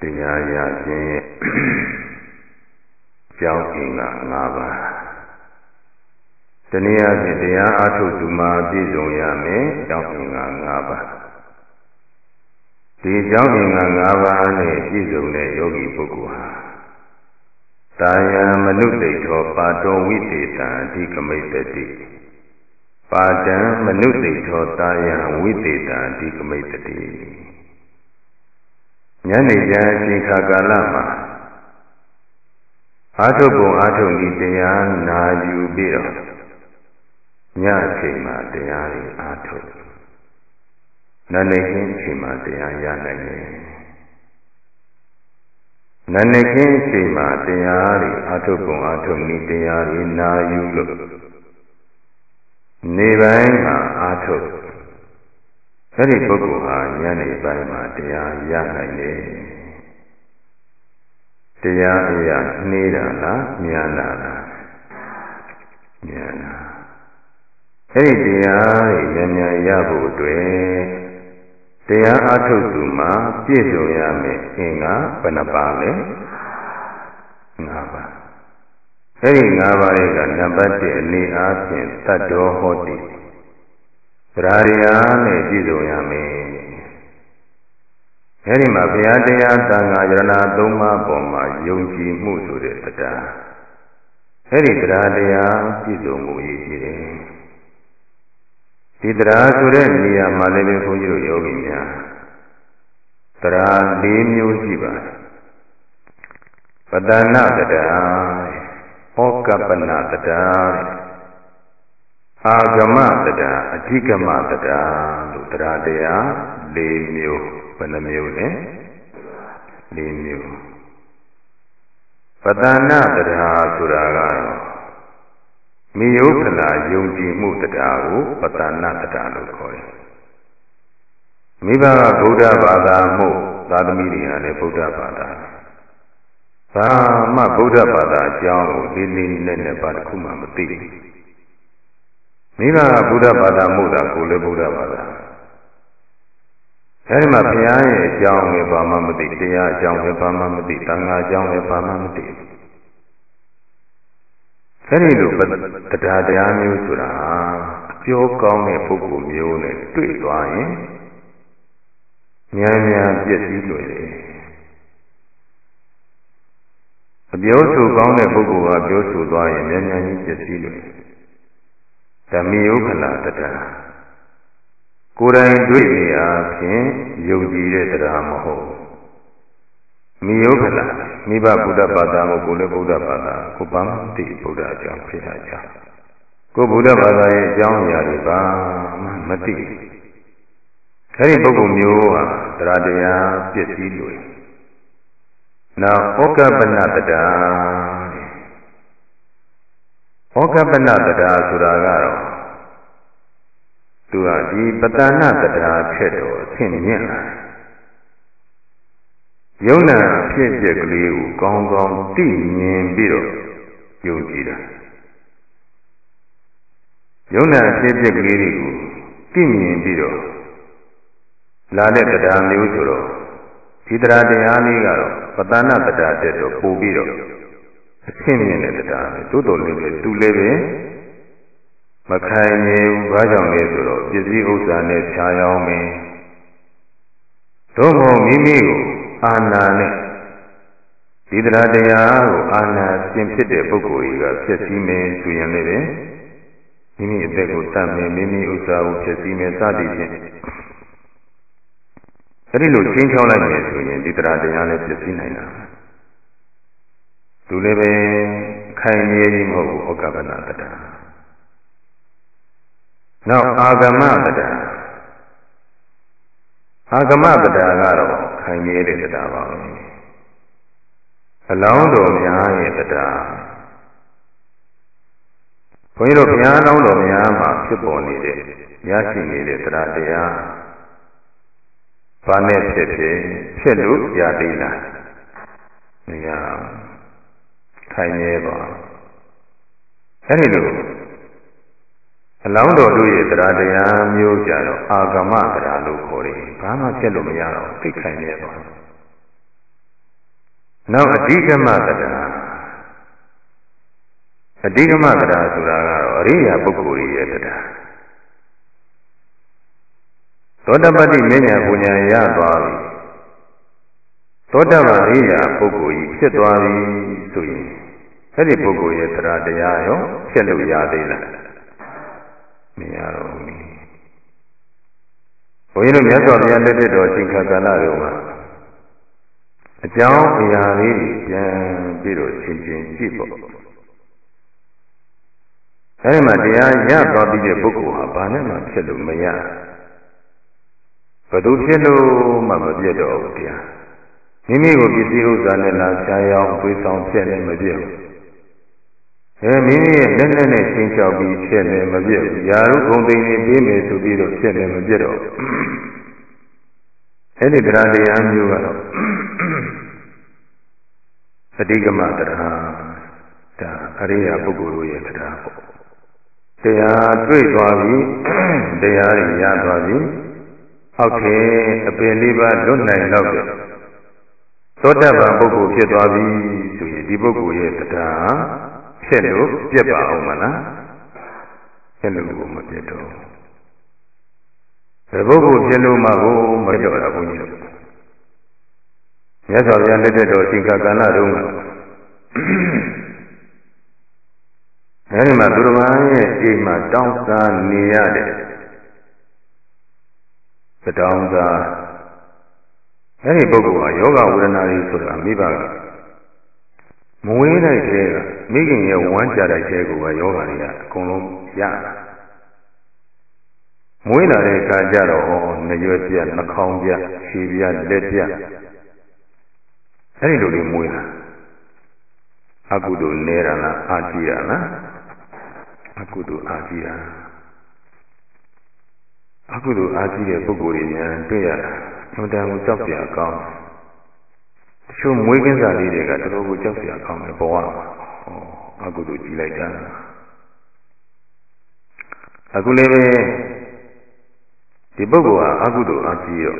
တရားရခြင်းကြောင်းအင်္ဂါ၅ပါးတနည်းအားဖြင့်တရားအထုတ်သူမှာပြည့်စုံရမယ်ကြောင်းအင်္ဂါ၅ပါးဒီကြောင်းအင်္ဂါ၅ပါးနဲ့ပြည့်စုံတဲ့ယောဂီပုဂ္ဂိုလ်ဟာတာယံမနုသိတောပါတောဝိသေတံအဓိကမိတ်တိ ပါတံမနုသိတောတာယံဝိသေတံအဓိကမိတ်တိညနေကျအချိန်ခါကာလမှာအာထုပ်ပုံအာထုပ်ဤတရားနာယူပြီးတော့ညအချိန်မှာတရားတွေအာထုပ်နန္ဒခင်းအချိန်မှာတရားရနိုင်တယ်နန္ဒခင်းအချိန်မှာတရားတွေအာထုပ်ပုံအာထုပ်ဤတရားတွေနာယူလို့ နေပိုင်းမှာအာထုပ်အဲ့ဒီပုဂ္ဂိုလ်ဟာညနေပိုင်းမှာတရားရနိုင်တယ်တရားအရာနှေးတာလားမြန်တာလားမြန်တာအဲ့ဒီတရားတွေမြန်မြန်ရဖို့အတွက်တရားအထုတ်သူမှာပြည့်စုံရမယ်အင်္ဂါဘယ်နှပါလဲ၅ပါး အဲ့ဒီ၅ပါးရဲ့ကနံပါတ်1အနေအားဖြင့်တတ်တော်ဟောတိသရာတရားနဲ့ပြည့်စုံရမယ်အဲဒီမှာဘုရားတရားသံဃာယရဏသုံးပါးပေါ်မှာယုံကြည်မှုဆိုတဲ့တရားအဲဒီတရားတရားပြည့်စုံမှုရည်ရှိတယ်ဒီတရားဆိုတဲ့နေရာမှာလည်းပဲဘုန်းကြီးတို့ယောဂီများတရား၄မျိုးရှိပါတယ်ပတဏတရား ဩကပ္ပနတရားအာဂမတရားအဓိကမတရားလို့တရားတရား၄မျိုးဘယ်နှမျိုးလဲ၄မျိုးပတဏတရားဆိုတာကတော့မိယုခလာယုံကြည်မှုတရားကိုပတဏတရားလို့ခေါ်တယ်မိဘကဗုဒ္ဓဘာသာမှုသာသမီတွေကလည်းဗုဒ္ဓဘာသာ ဘာမှဗုဒ္ဓဘာသာအကြောင်းကိုလေးလေးနက်နက်ပါတစ်ခုမှမသိဘူးမိဘကဗုဒ္ဓဘာသာမှုတာကိုလည်းဗုဒ္ဓဘာသာအဲဒီမှာဘုရားရဲ့အကြောင်းလည်းဘာမှမသိတရားအကြောင်းလည်းဘာမှမသိသံဃာအကြောင်းလည်းဘာမှမသိအဲဒီလိုတရားတရားမျိုးဆိုတာအပြောကောင်းတဲ့ပုဂ္ဂိုလ်မျိုးနဲ့တွေ့သွားရင်ဉာဏ်ဉာဏ်ပြည့်စည်လွယ်တယ် အပြောဆိုကောင်းတဲ့ပုဂ္ဂိုလ်ကပြောဆိုသွားရင်ဉာဏ်ဉာဏ်ကြီးပြည့်စည်လွယ်ဓမ္မယုခလာတရားကိုယ်တိုင်တွေ့နေအားဖြင့်ယုံကြည်တဲ့တရားမဟုတ်မိယုခလာမိဘဗုဒ္ဓဘာသာကိုကိုယ်လည်းဗုဒ္ဓဘာသာကိုပန်းတိဗုဒ္ဓအကြောင်းဖြစ်တာကြောင့်ကိုဗုဒ္ဓဘာသာရဲ့အကြောင်းအရာတွေပါမှမသိအဲဒီပုဂ္ဂိုလ်မျိုးဟာတရားတရားပြည့်စည်လို့ နောက်ဩကပနတတရားဩကပနတရားဆိုတာကတော့သူကဒီပတဏတရားထက်တော့အဆင့်မြင့်လာတယ်ယုံနာဖြစ်ပျက်ကလေးကိုကောင်းကောင်းသိမြင်ပြီးတော့ယုံကြည်တာယုံနာဖြစ်ပျက်ကလေးတွေကိုသိမြင်ပြီးတော့လာတဲ့တရားမျိုးဆိုတော့ ဒီတရားတရားလေးကတော့ပတဏတရားတက်တော့ပို့ပြီးတော့အဆင့်မြင့်တဲ့တရားပဲသို့တော်လည်းပဲသူလည်းပဲမခိုင်နေဘူးဘာကြောင့်လဲဆိုတော့ပစ္စည်းဥစ္စာနဲ့ဖြာရောင်းမယ်သို့မဟုတ်မိမိကိုအာနာနဲ့ဒီတရားတရားကိုအာနာရှင်ဖြစ်တဲ့ပုဂ္ဂိုလ်ကြီးကဖြစ်စည်းမယ်ဆိုရင်လည်းမိမိအသက်ကိုတတ်မယ်မိမိဥစ္စာကိုဖြစ်စည်းမယ်စသည်ဖြင့် အဲဒီလိုချင်းချောင်းလိုက်မယ်ဆိုရင်ဒီတရားတရားလည်းဖြစ်စည်းနိုင်တာသူလည်းပဲခိုင်မြဲကြီးမဟုတ်ဘူးဩကပနာတရားနောက်အာဂမတရားအာဂမတရားကတော့ခိုင်မြဲတဲ့တရားပါပဲအလောင်းတော်များရဲ့တရားဘုန်းကြီးတို့ဘုရားလောင်းတော်များမှာဖြစ်ပေါ်နေတဲ့ရရှိနေတဲ့တရားတရား ဘာနဲ့ဖြစ်ဖြစ်ဖြစ်လို့ရသေးလားမရခိုင်မြဲပါအဲ့ဒီလိုအလောင်းတော်တို့ရဲ့တရားတရားမျိုးကြတော့အာဂမတရားလို့ခေါ်တယ်ဘာမှဖြစ်လို့မရတော့သိခိုင်နေပါနောက်အဓိကမတရားအဓိကမတရားဆိုတာကတော့အရိယာပုဂ္ဂိုလ်ရဲ့တရား သောတပတ္တိမဉ္ဇဉ်ပူညာရသွားပြီသောတပန်ရိယာပုဂ္ဂိုလ်ကြီးဖြစ်သွားပြီဆိုရင်အဲ့ဒီပုဂ္ဂိုလ်ရဲ့တရားတရားရောဖြစ်လို့ရသေးလားမရတော့ဘူးဘုန်းကြီးတို့မြတ်စွာဘုရားလက်ထက်တော်ရှင်ခါကာလတုန်းကအကြောင်းအရာလေးပြန်ပြီးတော့ရှင်းရှင်းကြည့်ပေါ့အဲဒီမှာတရားရသွားပြီးတဲ့ပုဂ္ဂိုလ်ဟာဘာနဲ့မှဖြစ်လို့မရဘ သူဖြစ်လို့မှမပြတ်တော့ဘူးတရားမိမိကိုပစ္စည်းဥစ္စာနဲ့လာရှားရောက်ဝေဆောင်ဖြစ်နေမပြတ်ဘူးအဲမိမိရဲ့လက်နဲ့နဲ့ချင်းချောက်ပြီးဖြစ်နေမပြတ်ဘူးယာရုဂုံသိနေပြီးမယ်ဆိုပြီးတော့ဖြစ်နေမပြတ်တော့အဲ့ဒီတရားတရားမျိုးကတော့သတိကမတရားဒါအရိယာပုဂ္ဂိုလ်တို့ရဲ့တရားပေါ့တရားတွေ့သွားပြီတရားရရသွားပြီ အောက်ခေအပင်လေးပါလွတ်နိုင်တော့တယ်သောတပန်ပုဂ္ဂိုလ်ဖြစ်သွားပြီဆိုရင်ဒီပုဂ္ဂိုလ်ရဲ့တရားဖြစ်လို့ပြက်ပါအောင်မလားဖြစ်လို့ကိုမပြတ်တော့ဒီပုဂ္ဂိုလ်ဖြစ်လို့မှကိုမပြတ်တော့ဘုန်းကြီးတို့မြတ်စွာဘုရားလက်ထက်တော်ရှင်ကကဏ္ဍတုန်းကအဲဒီမှာသူတော်ဘာရဲ့အိမ်မှာတောင်းစားနေရတဲ့ သတောင်းစားအဲဒီပုဂ္ဂိုလ်ဟာယောဂဝေဒနာတွေဆိုတာမိဘကမဝေးလိုက်တဲ့ကမိခင်ရဲ့ဝမ်းကြတဲ့ကျဲကိုပဲယောဂတွေကအကုန်လုံးရတာမွေးလာတဲ့အခါကျတော့နှရွက်ပြက်နှာခေါင်းပြက်ခြေပြက်လက်ပြက်အဲဒီလိုလေးမွေးလာအကုသိုလ်နေတာလားအာကြည့်ရလားအကုသိုလ်အာကြည့်ရ အကုသိုလ်အာကြည့်တဲ့ပုဂ္ဂိုလ်တွေများတွေ့ရတာအမှန်တန်ကိုကြောက်ကြကောင်းတချို့မွေးကင်းစားလေးတွေကတော်တော်ကိုကြောက်ကြကောင်းတယ်ဘဝမှာဟောအကုသိုလ်ကြည့်လိုက်တာအခုလည်းပဲဒီပုဂ္ဂိုလ်ဟာအကုသိုလ်အာကြည့်ရော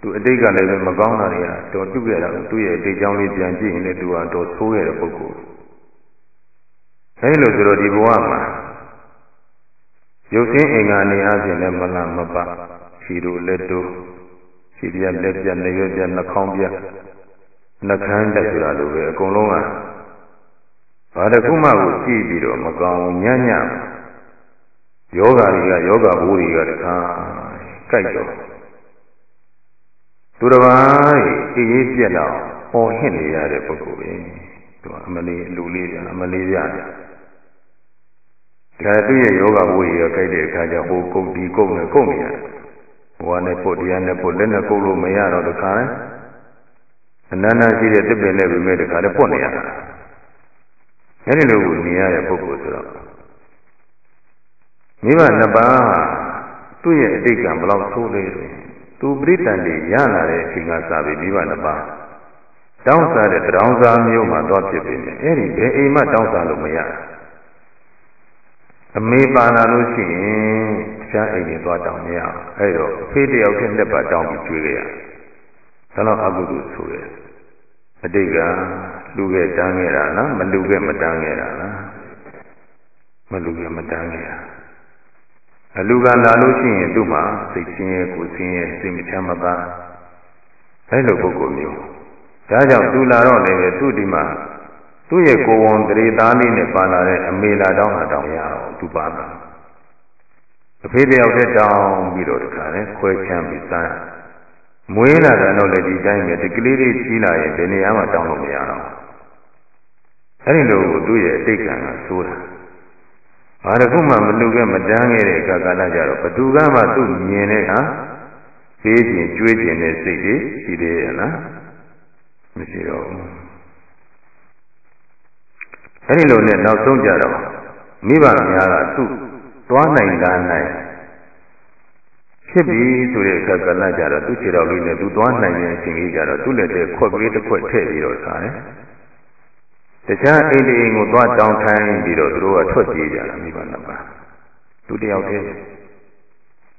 သူအတိတ်ကလည်းပဲမကောင်းတာတွေကတော်ပြုခဲ့တာသူ့ရဲ့အတိတ်ကြောင်းလေးပြန်ကြည့်ရင်လည်းသူဟာတော်ဆိုးခဲ့တဲ့ပုဂ္ဂိုလ်အဲဒီလိုဆိုတော့ဒီဘဝမှာ ရုပ်ဆင်းအင်္ဂါနေအချင်းလည်းမလမပခြေတို့လက်တို့ခြေပြက်လက်ပြက်နေရွက်ပြက်နှာခေါင်းပြက်နှာခမ်းတက်ဆိုတာလိုပဲအကုန်လုံးကဘာတစ်ခုမှကိုကြည့်ပြီးတော့မကောင်းညံ့ညံ့ယောဂါတွေကယောဂဘိုးတွေကတခါကြိုက်တော့သူတစ်ပါးအေးအေးပြက်တော့ဟောဟင့်နေရတဲ့ပုဂ္ဂိုလ်ပဲသူအမလေးလူလေးပြအမလေးပြ ဒါသူ့ရဲ့ယောဂဝိရကြိုက်တဲ့အခါကျဟိုကုတ်ဒီကုတ်နဲ့ကုတ်နေရတယ်ဘဝနဲ့ပုတ်တရားနဲ့ပုတ်လက်နဲ့ကုတ်လို့မရတော့တခါအနန္တရှိတဲ့တစ်ပင်နဲ့ပြီးမဲ့တခါလည်းပွတ်နေရတာအဲဒီလိုကိုနေရတဲ့ပုဂ္ဂိုလ်ဆိုတော့မိဘနှစ်ပါးဟာသူ့ရဲ့အတိတ်ကဘလောက်ဆိုးလဲဆိုရင်သူပရိသတ်တွေရလာတဲ့အချိန်ကစပြီးမိဘနှစ်ပါးတောင်းစားတဲ့တောင်းစားမျိုးမှာတော့ဖြစ်ပြီမယ်အဲ့ဒီဘယ်အိမ်မှတောင်းစားလို့မရ အမေပါလာလို့ရှိရင်တခြားအိမ်တွေသွားတောင်းမရအဲ့တော့ဖေးတယောက်တည်းလက်ပါတောင်းပြီးကျွေးကြရဒါတော့အကုသိုလ်ဆိုရအတိတ်ကလူခဲ့တန်းခဲ့တာလားမလူခဲ့မတန်းခဲ့တာလားမလူခဲ့မတန်းခဲ့တာအလူကလာလို့ရှိရင်သူ့မှာစိတ်ချင်းရဲ့ကိုယ်ချင်းရဲ့စိတ်မချမ်းမသာအဲ့လိုပုဂ္ဂိုလ်မျိုးဒါကြောင့်သူလာတော့လည်းသူ့ဒီမှာ သူ့ရဲ့ကိုယ်ဝန်တရေသားလေးနဲ့ပါလာတဲ့အမေလာတောင်းတာတောင်းရအောင်သူပါတာအဖေတယောက်တည်းတောင်းပြီးတော့တခါလဲခွဲချမ်းပြီးစားမွေးလာတယ်တော့လည်းဒီတိုင်းပဲဒီကလေးလေးကြီးလာရင်ဘယ်နေရာမှတောင်းလို့မရတော့အဲ့ဒီလိုသူ့ရဲ့အတိတ်ကံကဆိုးတာဘာတစ်ခုမှမလူခဲ့မတန်းခဲ့တဲ့အခါကလည်းကြတော့ဘသူကမှသူ့မြင်တဲ့အခါသေးခြင်းကျွေးခြင်းတဲ့စိတ်တွေရှိသေးရဲ့လားမရှိတော့ဘူး အဲဒီလိုနဲ့နောက်ဆုံးကြတော့မိဘများကသူ့သွားနိုင်တာနိုင်ဖြစ်ပြီဆိုတဲ့အခါကလည်းကြတော့သူ့ခြေတော်လေးနဲ့သူသွားနိုင်တဲ့အချိန်ကြီးကြတော့သူ့လက်ထဲခွက်ကလေးတစ်ခွက်ထည့်ပြီးတော့စားတယ်တခြားအိမ်တိအိမ်ကိုသွားတောင်းထိုင်းပြီးတော့သူတို့ကထွက်ပြေးကြတာမိဘနှစ်ပါးသူတယောက်တည်း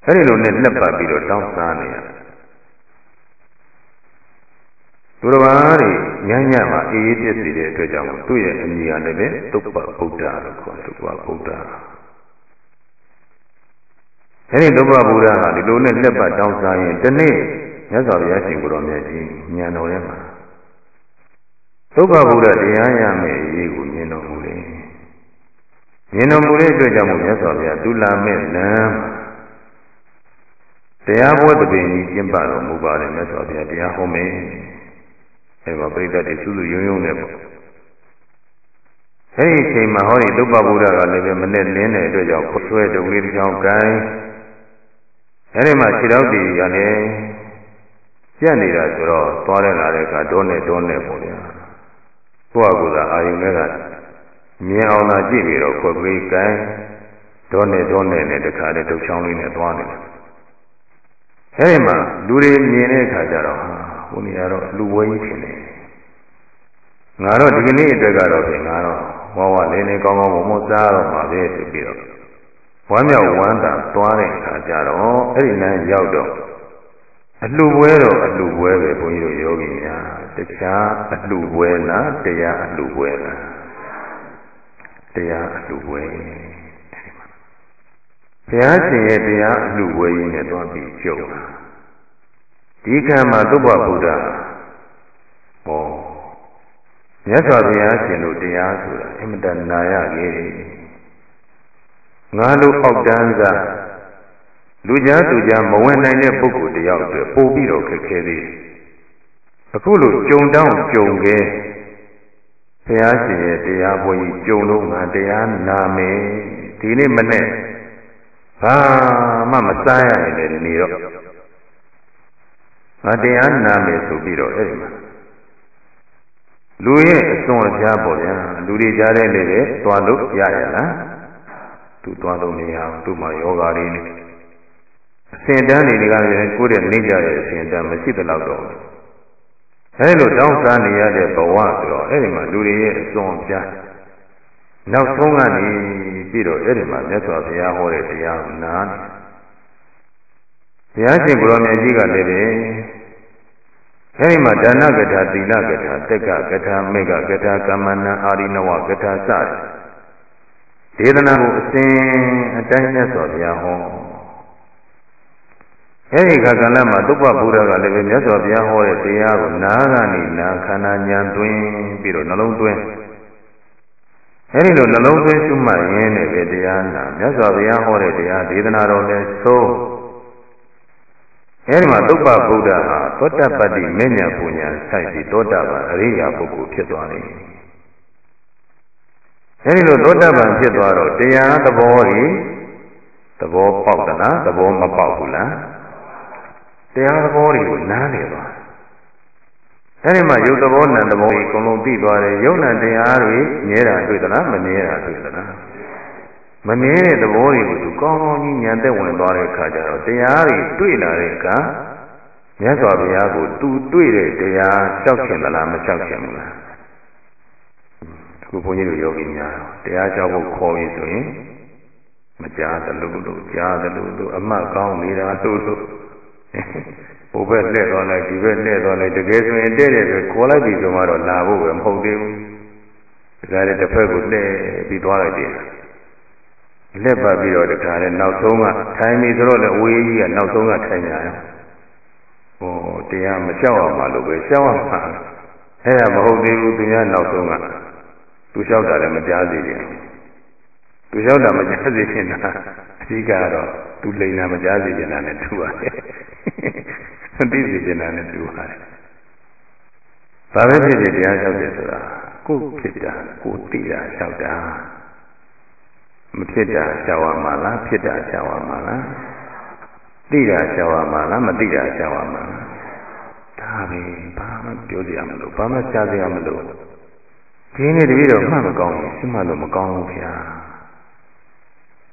အဲ့ဒီလိုနဲ့လက်ပတ်ပြီးတော့တောင်းစားနေရ သူတော်ဘာတွေညညမှာအေးအေးပြည့်စည်တဲ့အတွက်ကြောင့်သူ့ရဲ့အမည်ကလည်းပဲသုပ္ပဗုဒ္ဓလို့ခေါ်သုပ္ပဗုဒ္ဓအဲ့ဒီသုပ္ပဗုဒ္ဓကဒီလိုနဲ့လက်ပတ်တောင်းစားရင်ဒီနေ့မြတ်စွာဘုရားရှင်ကိုယ်တော်မြတ်ကြီးဉာဏ်တော်ထဲမှာသုပ္ပဗုဒ္ဓတရားရမယ်အရေးကိုမြင်တော်မူတယ်မြင်တော်မူတဲ့အတွက်ကြောင့်မြတ်စွာဘုရားဒုလာမဲ့လမ်းတရားပွဲတပင်ကြီးကျင့်ပတော်မူပါတယ်မြတ်စွာဘုရားတရားဟောမယ် အဲမှာပြိတ္တတွေစုစုယုံယုံနဲ့ပေါ့အဲဒီအချိန်မှာဟောဒီသုပ္ပဗုဒ္ဓကလည်းပဲမနဲ့လင်းတဲ့အတွက်ကြောင့်ဆွဲတုံလေးတစ်ချောင်းကိုင်းအဲဒီမှာခြေတော်တီကလည်းပြက်နေတာဆိုတော့သွားရလာတဲ့အခါဒုံးနဲ့ဒုံးနဲ့ပေါ့ဗျာကိုယ့်အကူသာအာယုန်နဲ့ကမြင်အောင်သာကြည့်ပြီးတော့ခွက်ကလေးကိုင်းဒုံးနဲ့ဒုံးနဲ့နဲ့တခါတည်းဒုတ်ချောင်းလေးနဲ့သွားနေတယ်အဲဒီမှာလူတွေမြင်တဲ့အခါကျတော့ဟာ ဟိုနေရာတော့လူဝဲကြီးဖြစ်နေငါတော့ဒီကနေ့အတွက်ကတော့ပြင်ငါတော့ဝဝလေးလေးကောင်းကောင်းမမစားတော့မှာပဲဆိုပြီးတော့ဝမ်းမြောက်ဝမ်းသာသွားတဲ့အခါကျတော့အဲ့ဒီလမ်းရောက်တော့အလှပွဲတော့အလှပွဲပဲဘုန်းကြီးတို့ယောဂီများတခြားအလှပွဲလားတရားအလှပွဲလားတရားအလှပွဲဘုရားရှင်ရဲ့တရားအလှပွဲကြီးနဲ့သွားပြီးကြုံတာ ဒီကံမှာသုဘဗုဒ္ဓဟောမြတ်စွာဘုရားရှင်တို့တရားဆိုတာအင်မတန်နာရခဲ့တယ်ငါတို့အောက်တန်းစားလူကြားသူကြားမဝင်နိုင်တဲ့ပုဂ္ဂိုလ်တယောက်အတွက်ပို့ပြီးတော့ခက်ခဲသေးတယ်အခုလိုကြုံတောင်းကြုံခဲ့ဘုရားရှင်ရဲ့တရားပွဲကြီးကြုံလို့ငါတရားနာမယ်ဒီနေ့မနေ့ဘာမှမစားရရင်လည်းနေတော့ ငါတရားနာမယ်ဆိုပြီးတော့အဲ့ဒီမှာလူရဲ့အစွန်အကြားပေါ့ဗျာလူတွေကြားတဲ့လေပဲသွားလို့ရရလားသူသွားလို့မရဘူးသူ့မှာယောဂါတွေနေအစဉ်တန်းတွေကလည်းကိုယ့်ရဲ့နေကြတဲ့အစဉ်တန်းမရှိသလောက်တော့အဲလိုတောင်းစားနေရတဲ့ဘဝဆိုတော့အဲ့ဒီမှာလူတွေရဲ့အစွန်အကြားနောက်ဆုံးကနေပြီးတော့အဲ့ဒီမှာမြတ်စွာဘုရားဟောတဲ့တရားကိုနား ဘုရားရှင်ကိုရောင်မြတ်ကြီးကလည်းပဲအဲဒီမှာဒါနကထာသီလကထာတက်ကကထာမေကကထာကမ္မဏအာရိနဝကထာစတဲ့ဒေသနာကိုအစဉ်အတိုင်းနဲ့ဆိုဗျာဟောအဲဒီခါကလည်းမှာသုပ္ပဗုဒ္ဓကလည်းပဲမြတ်စွာဘုရားဟောတဲ့တရားကိုနားကနေနာခန္ဓာဉာဏ်သွင်းပြီးတော့နှလုံးသွင်းအဲဒီလိုနှလုံးသွင်းရှုမှတ်ရင်းနဲ့ပဲတရားနာမြတ်စွာဘုရားဟောတဲ့တရားဒေသနာတော်လည်းသုံး အဲဒီမှာသုပ္ပဗုဒ္ဓဟာသောတပတ္တိမဉ္ဇဉ်ပူညာဆိုင်ပြီးသောတာပန်အရိယာပုဂ္ဂိုလ်ဖြစ်သွားတယ်။အဲဒီလိုသောတာပန်ဖြစ်သွားတော့တရားသဘောကြီးသဘောပေါက်သလားသဘောမပေါက်ဘူးလားတရားသဘောတွေကိုနားလည်သွားအဲဒီမှာယုတ်သဘောနံသဘောကိုအကုန်လုံးသိသွားတယ်ယုတ်နံတရားတွေမြဲတာတွေ့သလားမမြဲတာတွေ့သလား မမြဲတဲ့သဘောတွေကိုသူကောင်းကောင်းကြီးဉာဏ်သက်ဝင်သွားတဲ့အခါကျတော့တရားတွေတွေ့လာတဲ့အခါမြတ်စွာဘုရားကိုသူတွေ့တဲ့တရားလျှောက်ခင်သလားမလျှောက်ခင်ဘူးလားအခုဘုန်းကြီးတို့ယောဂီများတရားလျှောက်ဖို့ခေါ်ပြီဆိုရင်မကြားသလိုလိုကြားသလိုလိုအမှတ်ကောင်းနေတာတို့တို့ဟိုဘက်လှည့်သွားလိုက်ဒီဘက်လှည့်သွားလိုက်တကယ်ဆိုရင်တဲ့တဲ့ဆိုခေါ်လိုက်ပြီဆိုမှတော့လာဖို့ပဲမဟုတ်သေးဘူးဒါကြတဲ့တစ်ဖက်ကိုလှည့်ပြီးသွားလိုက်တယ် လက်ပတ်ပြီးတော့တခါလဲနောက်ဆုံးကထိုင်ပြီဆိုတော့လည်းဝေးကြီးကနောက်ဆုံးကထိုင်ကြရဟောတရားမလျှောက်အောင်မလို့ပဲလျှောက်အောင်ပါအဲ့ဒါမဟုတ်သေးဘူးသူများနောက်ဆုံးကသူလျှောက်တာလည်းမကြားသေးဘူးသူလျှောက်တာမကြားသေးခင်တာအဓိကတော့သူလိန်တာမကြားသေးခင်တာနဲ့တူပါတယ်သိစေချင်တာနဲ့တူပါတယ်ဘာပဲဖြစ်ဖြစ်တရားလျှောက်တယ်ဆိုတာကိုယ်ဖြစ်တာကိုယ်သိတာလျှောက်တာ မဖြစ်တာရှားဝမှာလားဖြစ်တာရှားဝမှာလားသိတာရှားဝမှာလားမသိတာရှားဝမှာလားဒါပဲဘာမှပြောစရာမလိုဘာမှရှားစရာမလိုဒီနေ့တပည့်တော်မှတ်မကောင်းဘူးရှင်းမှလို့မကောင်းဘူးဗျာ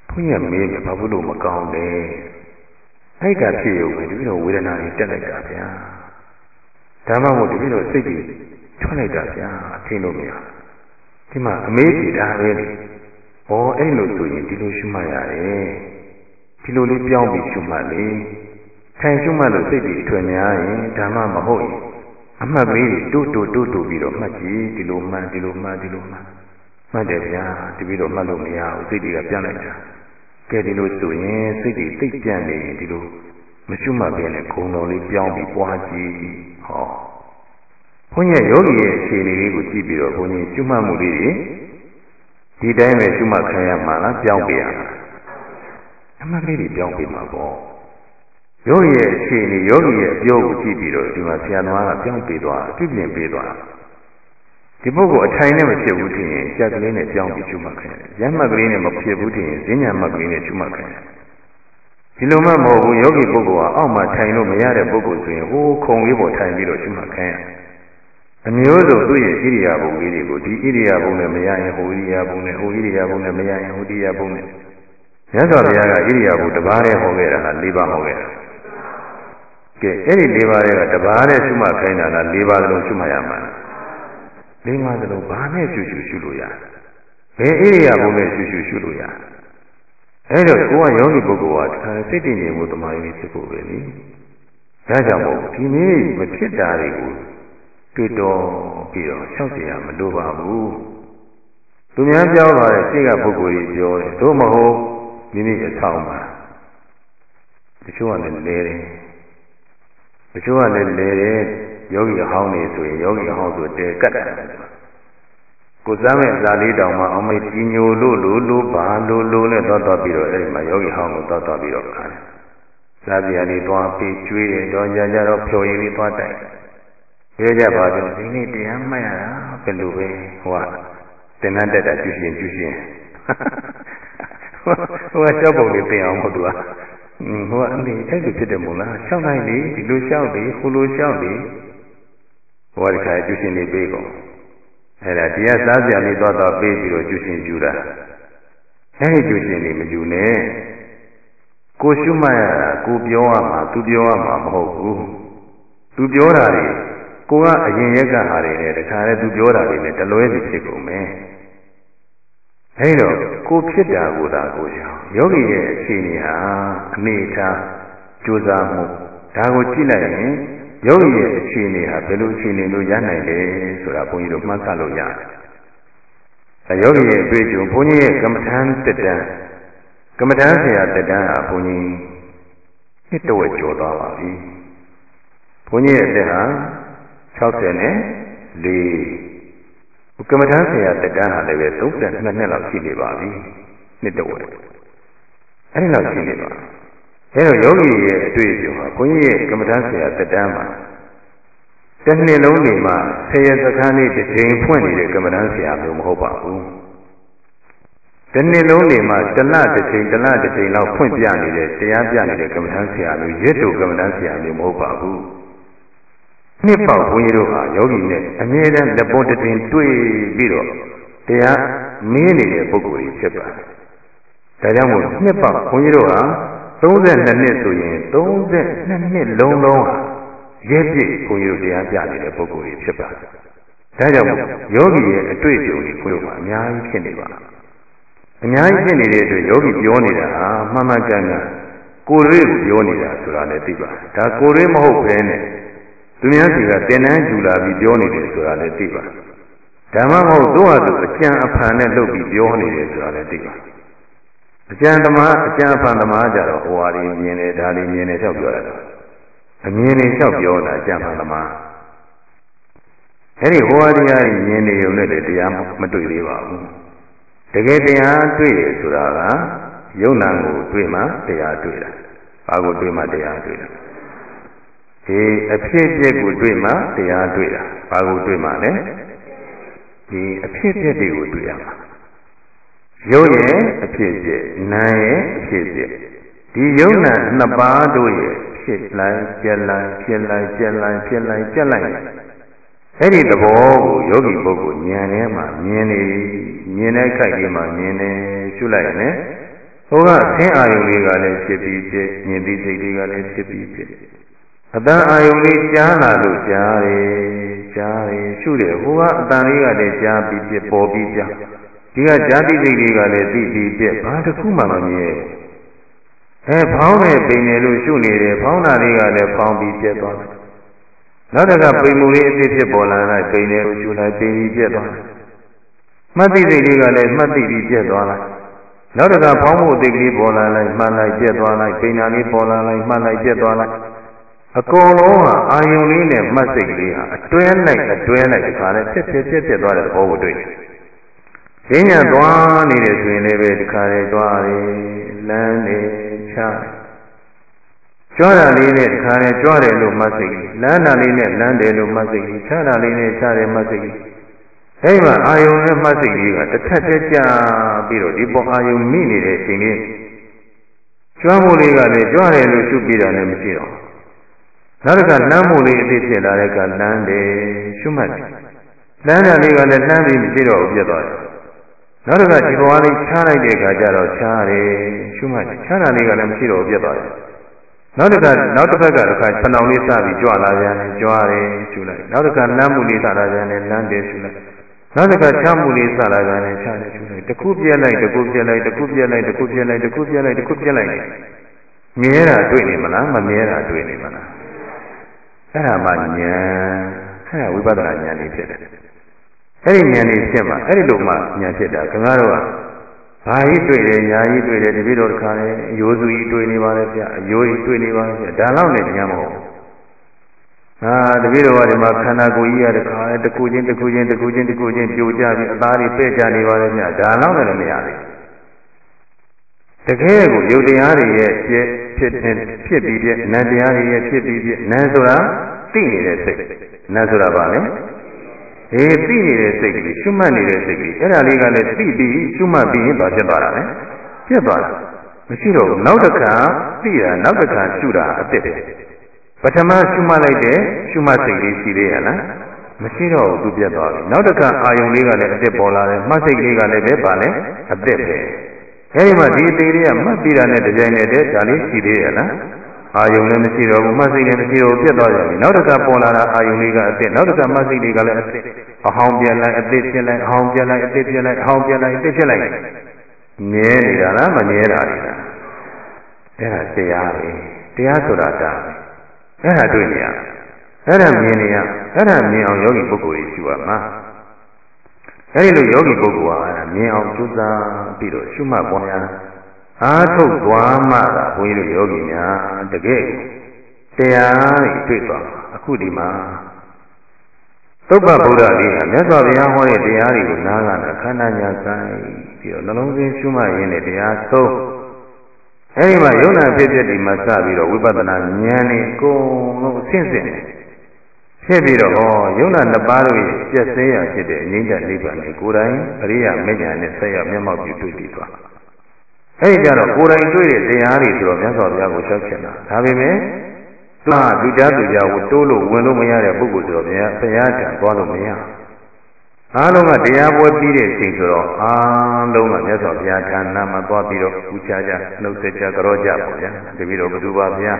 ဘုန်းကြီးမေးတယ်ဘာလို့မကောင်းလဲအဲ့ကဖြစ်ရုံပဲတပည့်တော်ဝေဒနာတွေတက်လိုက်တာဗျာဒါမှမဟုတ်တပည့်တော်စိတ်ကြီးထွက်လိုက်တာဗျာအထင်လို့မရဒီမှာအမေးကြီးဒါပဲလေ ဩအဲ့လိုဆိုရင်ဒီလိုရှုမှတ်ရတယ်ဒီလိုလေးပြောင်းပြီးရှုမှတ်လေထိုင်ရှုမှတ်လို့စိတ်တွေအထွင်များရင်ဓမ္မမဟုတ်ရင်အမှတ်ကလေးတွေတိုးတိုးတိုးတိုးပြီးတော့မှတ်ကြည့်ဒီလိုမှန်ဒီလိုမှန်ဒီလိုမှန်မှတ်တယ်ဗျာတပည့်တော်မှတ်လို့မရဘူးစိတ်တွေကပြန့်လိုက်တာကဲဒီလိုဆိုရင်စိတ်တွေသိပ်ပြန့်နေရင်ဒီလိုမရှုမှတ်ဘဲနဲ့ခုံတော်လေးပြောင်းပြီးပွားကြည့်ဟောဘုန်းကြီးယောဂီရဲ့အခြေအနေလေးကိုကြည့်ပြီးတော့ဘုန်းကြီးရှုမှတ်မှုလေးတွေ ဒီတိုင်းပဲရှုမှတ်ခံရမှာလားပြောင်းပြရမှာအမှတ်ကလေးတွေပြောင်းပြမှာပေါ့ယောဂီရဲ့အခြေအနေယောဂီရဲ့အပြောကိုကြည့်ပြီးတော့ဒီမှာဆရာတော်ကပြောင်းပြသွားအပြုပြင်ပေးသွားဒီပုဂ္ဂိုလ်အထိုင်နဲ့မဖြစ်ဘူးထင်ရင်ကြက်ကလေးနဲ့ပြောင်းပြီးရှုမှတ်ခံရတယ်။ရမ်းမှတ်ကလေးနဲ့မဖြစ်ဘူးထင်ရင်ဈဉ္ညာမှတ်ကလေးနဲ့ရှုမှတ်ခံရတယ်။ဒီလိုမှမဟုတ်ဘူးယောဂီပုဂ္ဂိုလ်ကအောက်မှာထိုင်လို့မရတဲ့ပုဂ္ဂိုလ်ဆိုရင်ဟိုးခုံလေးပေါ်ထိုင်ပြီးတော့ရှုမှတ်ခံရတယ်။ အမျိုးစုံသူ့ရဲ့ဣရိယာပုလေးတွေကိုဒီဣရိယာပုနဲ့မရရင်ဟိုဣရိယာပုနဲ့ဟိုဣရိယာပုနဲ့မရရင်ဟိုဣရိယာပုနဲ့မြတ်စွာဘုရားကဣရိယာပုတစ်ပါးတည်းဟောခဲ့တာက၄ပါးဟောခဲ့တာ။ကဲအဲ့ဒီ၄ပါးတည်းကတစ်ပါးတည်းရှုမှတ်ခိုင်းတာလား၄ပါးလုံးရှုမှတ်ရမှာလား။၄ပါးလုံးဘာနဲ့ရှုရှုရှုလို့ရ။ဘယ်ဣရိယာပုနဲ့ရှုရှုရှုလို့ရ။အဲ့တော့ကိုကယောဂီပုဂ္ဂိုလ်ကစိတ်တည်ငြိမ်မှုတမာရီဖြစ်ဖို့ပဲလေ။ဒါကြောင့်မို့ဒီနည်းမဖြစ်တာတွေကို တွေ့တော်ပြီးတော့လျှောက်เสียမလိုပါဘူးသူများပြောပါတဲ့စိတ်ကပုဂ္ဂိုလ်ကြီးပြောတယ်သို့မဟုတ်မိမိအဆောင်မှာတချို့ကလည်းလဲတယ်တချို့ကလည်းလဲတယ်ယောဂီအဟောင်းနေဆိုရင်ယောဂီအဟောင်းဆိုတဲကတ်တယ်ကိုစားမဲ့ဇာလေးတောင်မှအောင်မေးကြီးညိုလို့လို့လို့ဘာလို့လို့နဲ့တော့တော့ပြီးတော့အဲ့ဒီမှာယောဂီဟောင်းကိုတော့တော့ပြီးတော့ခါတယ်ဇာပြာလေးသွားပြီးကျွေးတယ်တော့ကြကြတော့ဖြိုရည်လေးသွားတိုက် ပြောကြပါတော့ဒီနေ့တရားမှတ်ရတာဘယ်လိုပဲဟိုကသင်္ကန်းတက်တာကျူရှင်ကျူရှင်ဟိုကကြောက်ပုံလေးပြင်အောင်မဟုတ်သူကဟိုကအမေအဲ့လိုဖြစ်တယ်မို့လားရှောက်နိုင်လေဒီလိုရှောက်လေဟိုလိုရှောက်လေဟိုကဒီခါကျူရှင်လေးပေးကုန်အဲ့ဒါတရားစားကြလေးသွားတော့ပေးပြီးတော့ကျူရှင်ယူတာအဲ့ဒီကျူရှင်လေးမယူနဲ့ကိုရှုမှတ်ရတာကိုပြောရမှာသူပြောရမှာမဟုတ်ဘူးသူပြောတာတွေ ကိုကအရင်ရက်ကဟာတွေနဲ့တခါလဲသူပြောတာတွေနဲ့တလွဲစီဖြစ်ကုန်မယ်အဲဒီတော့ကိုဖြစ်တာကိုသာကိုကြောင့်ယောဂီရဲ့အခြေအနေဟာအနေထားကြိုးစားမှုဒါကိုကြည့်လိုက်ရင်ယောဂီရဲ့အခြေအနေဟာဘယ်လိုအခြေအနေလို့ရနိုင်လဲဆိုတာဘုန်းကြီးတို့မှတ်သားလို့ရတယ်။အဲယောဂီရဲ့အတွေ့အကြုံဘုန်းကြီးရဲ့ကမ္မထမ်းတက်တန်းကမ္မထမ်းဆရာတက်တန်းဟာဘုန်းကြီးနှစ်တဝက်ကျော်သွားပါပြီ။ဘုန်းကြီးရဲ့အသက်ဟာ 60နဲ့4ကမ္မထမ်းဆရာတက်တန်းဟာလည်းပဲ32နှစ်လောက်ရှိနေပါပြီနှစ်တဝက်အဲ့ဒီလောက်ရှိနေပါအဲတော့ယောဂီရဲ့အတွေ့အကြုံဟာဘုန်းကြီးရဲ့ကမ္မထမ်းဆရာတက်တန်းမှာတစ်နှစ်လုံးနေမှာဆယ်ရစခန်းလေးတစ်ချိန်ဖွင့်နေတဲ့ကမ္မထမ်းဆရာမျိုးမဟုတ်ပါဘူးတစ်နှစ်လုံးနေမှာတစ်လတစ်ချိန်တစ်လတစ်ချိန်လောက်ဖွင့်ပြနေတဲ့တရားပြနေတဲ့ကမ္မထမ်းဆရာမျိုးရွတ်တူကမ္မထမ်းဆရာမျိုးမဟုတ်ပါဘူး နှစ်ပေါက်ဘုန်းကြီးတို့ဟာယောဂီနဲ့အမြဲတမ်းလက်ပေါ်တင်တွေ့ပြီးတော့တရားမင်းနေတဲ့ပုဂ္ဂိုလ်ကြီးဖြစ်ပါတယ်။ဒါကြောင့်မို့နှစ်ပေါက်ဘုန်းကြီးတို့ဟာ32နှစ်ဆိုရင်32နှစ်လုံးလုံးဟာရဲပြည့်ဘုန်းကြီးတို့တရားပြနေတဲ့ပုဂ္ဂိုလ်ကြီးဖြစ်ပါတယ်။ဒါကြောင့်ယောဂီရဲ့အတွေ့အကြုံတွေဘုန်းကြီးကအများကြီးဖြစ်နေပါအများကြီးဖြစ်နေတဲ့အတွက်ယောဂီပြောနေတာဟာမှန်မှန်ကန်ကန်ကိုယ်ရေးပြောနေတာဆိုတာလည်းသိပါဒါကိုယ်ရေးမဟုတ်ဘဲနဲ့ သူများစီကတင်တန်းယူလာပြီးပြောနေတယ်ဆိုတာလည်းသိပါဓမ္မမဟုတ်သူ့ဟာသူအကျံအဖန်နဲ့လုပ်ပြီးပြောနေတယ်ဆိုတာလည်းသိပါအကျံသမားအကျံအဖန်သမားကြတော့ဟိုဟာတွေမြင်တယ်ဒါတွေမြင်တယ်လျှောက်ပြောရတာအမြင်တွေလျှောက်ပြောတာအကျံအဖန်သမားအဲ့ဒီဟိုဟာတရားကြီးမြင်နေုံနဲ့တရားမတွေ့သေးပါဘူးတကယ်တရားတွေ့တယ်ဆိုတာကယုံနာကိုတွေ့မှတရားတွေ့တာဘာကိုတွေ့မှတရားတွေ့တာ ဒီအဖြစ်အပျက်ကိုတွေ့မှတရားတွေ့တာဘာကိုတွေ့မှလဲဒီအဖြစ်အပျက်တွေကိုတွေ့ရမှာရုပ်ရဲ့အဖြစ်အပျက်နာမ်ရဲ့အဖြစ်အပျက်ဒီယုံနာနှစ်ပါးတို့ရဲ့ဖြစ်လိုက်ပြက်လိုက်ဖြစ်လိုက်ပြက်လိုက်ဖြစ်လိုက်ပြက်လိုက်အဲ့ဒီသဘောကိုယောဂီပုဂ္ဂိုလ်ဉာဏ်ထဲမှာမြင်နေမြင်တဲ့ခိုက်လေးမှာမြင်နေရှုလိုက်ရတယ်ဟိုကဆင်းအာယုလေးကလည်းဖြစ်ပြီးဖြစ်မြင်ပြီးစိတ်လေးကလည်းဖြစ်ပြီးဖြစ် အတန်အာယုလေးကြားလာလို့ကြားတယ်ကြားတယ်ရှုတယ်ဟိုကအတန်လေးကလည်းကြားပြီးပြပေါ်ပြီးကြားဒီဒီကဇာတိစိတ်တွေကလည်းသိပြီးပြက်ဘာတစ်ခုမှမမြင်အဲဖောင်းနဲ့ပိန်နေလို့ရှုနေတယ်ဖောင်းတာလေးကလည်းဖောင်းပြီးပြက်သွားတယ်နောက်တစ်ခါပိန်မှုလေးအစ်စ်ဖြစ်ပေါ်လာလိုက်ပိန်နေလို့ရှုလိုက်ပိန်ပြီးပြက်သွားတယ်မှတ်သိစိတ်လေးကလည်းမှတ်သိပြီးပြက်သွားလိုက်နောက်တစ်ခါဖောင်းမှုအသိကလေးပေါ်လာလိုက်မှတ်လိုက်ပြက်သွားလိုက်ပိန်နာလေးပေါ်လာလိုက်မှတ်လိုက်ပြက်သွားလိုက် အကုန်လုံးဟာအာယုံလေးနဲ့မှတ်စိတ်လေးဟာအတွဲလိုက်အတွဲလိုက်ဒီခါနဲ့ဖြစ်ဖြစ်ဖြစ်ဖြစ်သွားတဲ့သဘောကိုတွေ့တယ်။ဈဉ္ညာသွားနေတယ်ဆိုရင်လည်းပဲဒီခါလေးသွားတယ်လမ်းနေချကြွားတာလေးနဲ့ဒီခါနဲ့ကြွားတယ်လို့မှတ်စိတ်လမ်းတာလေးနဲ့လမ်းတယ်လို့မှတ်စိတ်ချတာလေးနဲ့ချတယ်မှတ်စိတ်အဲဒီမှာအာယုံနဲ့မှတ်စိတ်ကြီးကတစ်ထက်တည်းကြာပြီးတော့ဒီပေါ်အာယုံမိနေတဲ့အချိန်လေးကြွားမှုလေးကလည်းကြွားတယ်လို့ရှုပြီးတာလည်းမရှိတော့ နောက်တစ်ခါလမ်းမှုလေးအသိဖြစ်လာတဲ့ကလမ်းတယ်ရှုမှတ်တယ်လမ်းတာလေးကလည်းလမ်းပြီးမရှိတော့ဘူးပြတ်သွားတယ်နောက်တစ်ခါဒီဘဝလေးချားလိုက်တဲ့အခါကျတော့ချားတယ်ရှုမှတ်တယ်ချားတာလေးကလည်းမရှိတော့ဘူးပြတ်သွားတယ်နောက်တစ်ခါနောက်တစ်ဖက်ကတစ်ခါခြံအောင်လေးစပြီးကြွလာပြန်တယ်ကြွားတယ်ရှုလိုက်နောက်တစ်ခါလမ်းမှုလေးစလာပြန်တယ်လမ်းတယ်ရှုလိုက်နောက်တစ်ခါချမှုလေးစလာပြန်တယ်ချတယ်ရှုလိုက်တစ်ခုပြက်လိုက်တစ်ခုပြက်လိုက်တစ်ခုပြက်လိုက်တစ်ခုပြက်လိုက်တစ်ခုပြက်လိုက်တစ်ခုပြက်လိုက်မြဲတာတွေ့နေမလားမမြဲတာတွေ့နေမလား အဲ့ဒါမှဉာဏ်အဲ့ဒါဝိပဿနာဉာဏ်လေးဖြစ်တယ်အဲ့ဒီဉာဏ်လေးဖြစ်မှအဲ့ဒီလိုမှဉာဏ်ဖြစ်တာခင်ဗျားတို့ကဘာကြီးတွေ့တယ်ညာကြီးတွေ့တယ်တပည့်တော်တခါလေအယိုးစုကြီးတွေ့နေပါလေဗျအယိုးကြီးတွေ့နေပါလေဗျဒါတော့လည်းဉာဏ်မဟုတ်ဟာတပည့်တော်ကဒီမှာခန္ဓာကိုယ်ကြီးရတခါလေတစ်ခုချင်းတစ်ခုချင်းတစ်ခုချင်းတစ်ခုချင်းပြိုကျပြီးအသားတွေပဲ့ကြနေပါလေဗျဒါတော့လည်းမရဘူး တကယ်ကိုယုတ်တရားတွေရဲ့ဖြစ်ဖြစ်ဖြစ်ပြီးပြနံတရားတွေရဲ့ဖြစ်ပြီးပြနံဆိုတာသိနေတဲ့စိတ်နံဆိုတာဘာလဲအေးသိနေတဲ့စိတ်ကလေးရှုမှတ်နေတဲ့စိတ်ကလေးအဲ့ဒါလေးကလည်းသိပြီးရှုမှတ်ပြီးရင်ဘာဖြစ်သွားတာလဲဖြစ်သွားတာမရှိတော့ဘူးနောက်တစ်ခါသိတာနောက်တစ်ခါရှုတာအစ်စ်ပဲပထမရှုမှတ်လိုက်တဲ့ရှုမှတ်စိတ်လေးရှိသေးရလားမရှိတော့ဘူးသူပြတ်သွားပြီနောက်တစ်ခါအာယုံလေးကလည်းအစ်စ်ပေါ်လာတယ်မှတ်စိတ်လေးကလည်းပဲပါလဲအစ်စ်ပဲ အဲဒီမှာဒီအသေးလေးကမှတ်ပြီးတာနဲ့တကြိမ်နဲ့တည်းဒါလေးရှိသေးရဲ့လားအာယုံလည်းမရှိတော့ဘူးမှတ်စိတ်လည်းမရှိတော့ပြတ်သွားကြပြီနောက်တစ်ခါပေါ်လာတာအာယုံလေးကအစ်စ်နောက်တစ်ခါမှတ်စိတ်လေးကလည်းအစ်စ်အဟောင်းပြက်လိုက်အစ်စ်ဖြစ်လိုက်အဟောင်းပြက်လိုက်အစ်စ်ဖြစ်လိုက်အဟောင်းပြက်လိုက်အစ်စ်ဖြစ်လိုက်မြဲနေတာလားမမြဲတာလားအဲ့ဒါတရားပဲတရားဆိုတာဒါပဲအဲ့ဒါတွေ့နေရအဲ့ဒါမြင်နေရအဲ့ဒါမြင်အောင်ယောဂီပုဂ္ဂိုလ်ကြီးရှိပါမှာ အဲဒီလိုယောဂီပုဂ္ဂိုလ်ဟာမြင်အောင်ကြိုးစားပြီးတော့ရှုမှတ်ပွားများအားထုတ်သွားမှသာဘုန်းကြီးတို့ယောဂီများတကယ်တရားတွေတွေ့သွားအခုဒီမှာသုဘဗုဒ္ဓလေးကမြတ်စွာဘုရားဟောတဲ့တရားတွေကိုနားကနာခန္ဓာညာဆိုင်ပြီးတော့နှလုံးသွင်းရှုမှတ်ရင်းနဲ့တရားဆုံးအဲဒီမှာယုံနာဖြစ်ဖြစ်ဒီမှာစပြီးတော့ဝိပဿနာဉာဏ်နဲ့အကုန်လုံးအဆင့်ဆင့် ဖြစ်ပြီးတော့ဟောယုံနာနှစ်ပါးတို့ရဲ့ပြည့်စဲရဖြစ်တဲ့အငိမ့်တဲ့နိဗ္ဗာန်ကိုကိုယ်တိုင်အရိယာမဉ္ဇဉ်နဲ့ဆက်ရောက်မျက်မှောက်ပြုတွေ့ပြီးသွားအဲဒီကြတော့ကိုယ်တိုင်တွေ့တဲ့တရားတွေဆိုတော့မြတ်စွာဘုရားကိုရှောက်ချင်တာဒါပေမဲ့သူကလူသားသူကြကိုတိုးလို့ဝင်လို့မရတဲ့ပုဂ္ဂိုလ်ဆိုတော့ဘုရားဘုရားထံသွားလို့မရအားလုံးကတရားပွဲပြီးတဲ့အချိန်ဆိုတော့အားလုံးကမြတ်စွာဘုရားဌာနမှာသွားပြီးတော့ပူချကြနှုတ်ဆက်ကြကြောကြပါဗျာတပည့်တော်ဘုသူပါဘုရား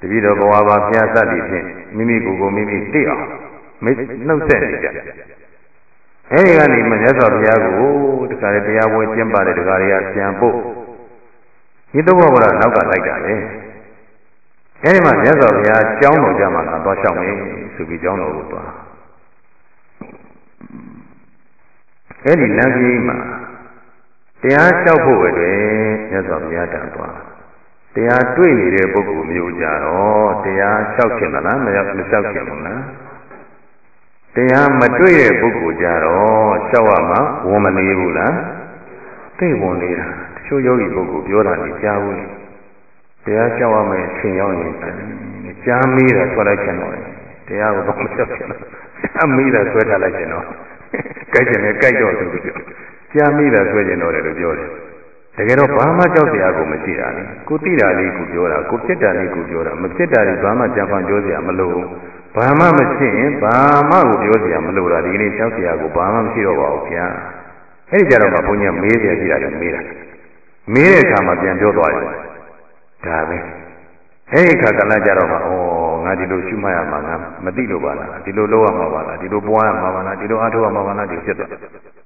တပည့်တော်ဘဝပါဘုရားသတ္တိဖြင့်မိမိကိုယ်ကိုမိမိသိအောင်မိနှုတ်ဆက်နေကြအဲဒီကနေမြတ်စွာဘုရားကိုတခါလေတရားပွဲကျင်းပတဲ့တခါတွေကပြန်ဖို့ဒီတော့ဘောကနောက်ကလိုက်တာလေအဲဒီမှာမြတ်စွာဘုရားကြောင်းတော်ကြမှာသွားလျှောက်မယ်ဆိုပြီးကြောင်းတော်ကိုသွားအဲဒီလမ်းကြီးမှာတရားလျှောက်ဖို့အတွက်မြတ်စွာဘုရားတန်သွား တရားတွေ့နေတဲ့ပုဂ္ဂိုလ်မျိုးကြတော့တရားလျှောက်ခြင်းမလားမရောက်မလျှောက်ခြင်းမလားတရားမတွေ့တဲ့ပုဂ္ဂိုလ်ကြတော့လျှောက်ရမှာဝန်မနေဘူးလားသိဝန်နေတာတချို့ယောဂီပုဂ္ဂိုလ်ပြောတာနေကြားဘူးလေတရားလျှောက်ရမယ်ဆင်ရောက်ရင်ကြားမေးတာဆွဲလိုက်ခြင်းတော့တရားကိုတော့မလျှောက်ခြင်းတော့ကြားမေးတာဆွဲထားလိုက်ခြင်းတော့ကြိုက်ခြင်းနဲ့ကြိုက်တော့သူပြောကြားမေးတာဆွဲခြင်းတော့တယ်လို့ပြောတယ် တကယ်တော့ဘာမှကြောက်စရာကိုမရှိတာလေကိုသိတာလေးကိုပြောတာကိုဖြစ်တာလေးကိုပြောတာမဖြစ်တာလေးဘာမှကြံဖန်ပြောစရာမလိုဘာမှမဖြစ်ရင်ဘာမှကိုပြောစရာမလိုတာဒီနေ့ကြောက်စရာကိုဘာမှမရှိတော့ပါဘူးဗျာအဲ့ဒီကြတော့မှဘုန်းကြီးမေးစရာရှိတာလည်းမေးတာမေးတဲ့အခါမှာပြန်ပြောသွားတယ်ဒါပဲအဲ့ဒီခါကလည်းကြတော့မှဩငါဒီလိုရှုမှတ်ရမှာငါမသိလို့ပါလားဒီလိုလုပ်ရမှာပါလားဒီလိုပွားရမှာပါလားဒီလိုအားထုတ်ရမှာပါလားဒီဖြစ်သွား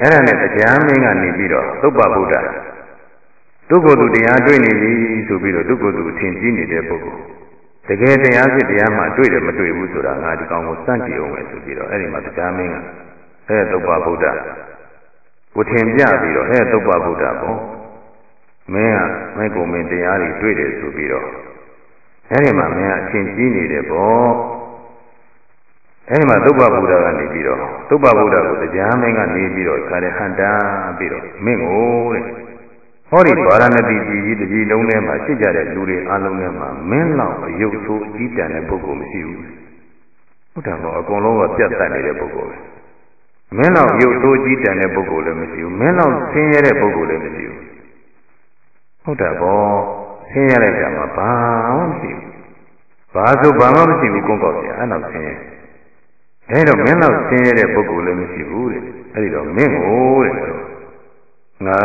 အဲ့ဒါနဲ့တရားမင်းကနေပြီးတော့သုပ္ပဗုဒ္ဓသူကိုယ်သူတရားတွေ့နေပြီဆိုပြီးတော့သူကိုယ်သူအထင်ကြီးနေတဲ့ပုဂ္ဂိုလ်တကယ်တရားဖြစ်တရားမှတွေ့တယ်မတွေ့ဘူးဆိုတာငါဒီကောင်ကိုစန့်ကြည့်အောင်ပဲဆိုပြီးတော့အဲ့ဒီမှာတရားမင်းကအဲသုပ္ပဗုဒ္ဓကိုထင်ပြပြီးတော့အဲသုပ္ပဗုဒ္ဓပေါ့မင်းကမင်းကိုမင်းတရားတွေတွေ့တယ်ဆိုပြီးတော့အဲဒီမှာမင်းကအချင်းကြီးနေတယ်ပေါ့ အဲဒီမှာသုဘဗုဒ္ဓကနေပြီးတော့သုဘဗုဒ္ဓကိုတရားမင်းကနေပြီးတော့ခါတဲ့ဟန်တာပြီးတော့မင်းကိုတဲ့ဟောဒီဗာရဏသီကြီးကြီးတကြီးလုံးထဲမှာရှိကြတဲ့လူတွေအလုံးထဲမှာမင်းလောက်အယုတ်ဆိုးအကြီးတန်းတဲ့ပုဂ္ဂိုလ်မရှိဘူးဟုတ်တယ်ပေါ့အကုန်လုံးကပြတ်တက်နေတဲ့ပုဂ္ဂိုလ်ပဲမင်းလောက်ရုပ်ဆိုးကြီးတန်တဲ့ပုဂ္ဂိုလ်လည်းမရှိဘူးမင်းလောက်ဆင်းရဲတဲ့ပုဂ္ဂိုလ်လည်းမရှိဘူးဟုတ်တယ်ပေါ့ဆင်းရဲတဲ့ကြမှာဘာမှမရှိဘူးဘာဆိုဘာမှမရှိဘူးကိုယ့်ကောက်ပြအဲ့တော့ဆင်းရဲ အဲ့တော့မင်းလောက်ဆင်းရဲတဲ့ပုဂ္ဂိုလ်လည်းမရှိဘူးတဲ့အဲ့ဒီတော့မင်းကိုတဲ့ငါ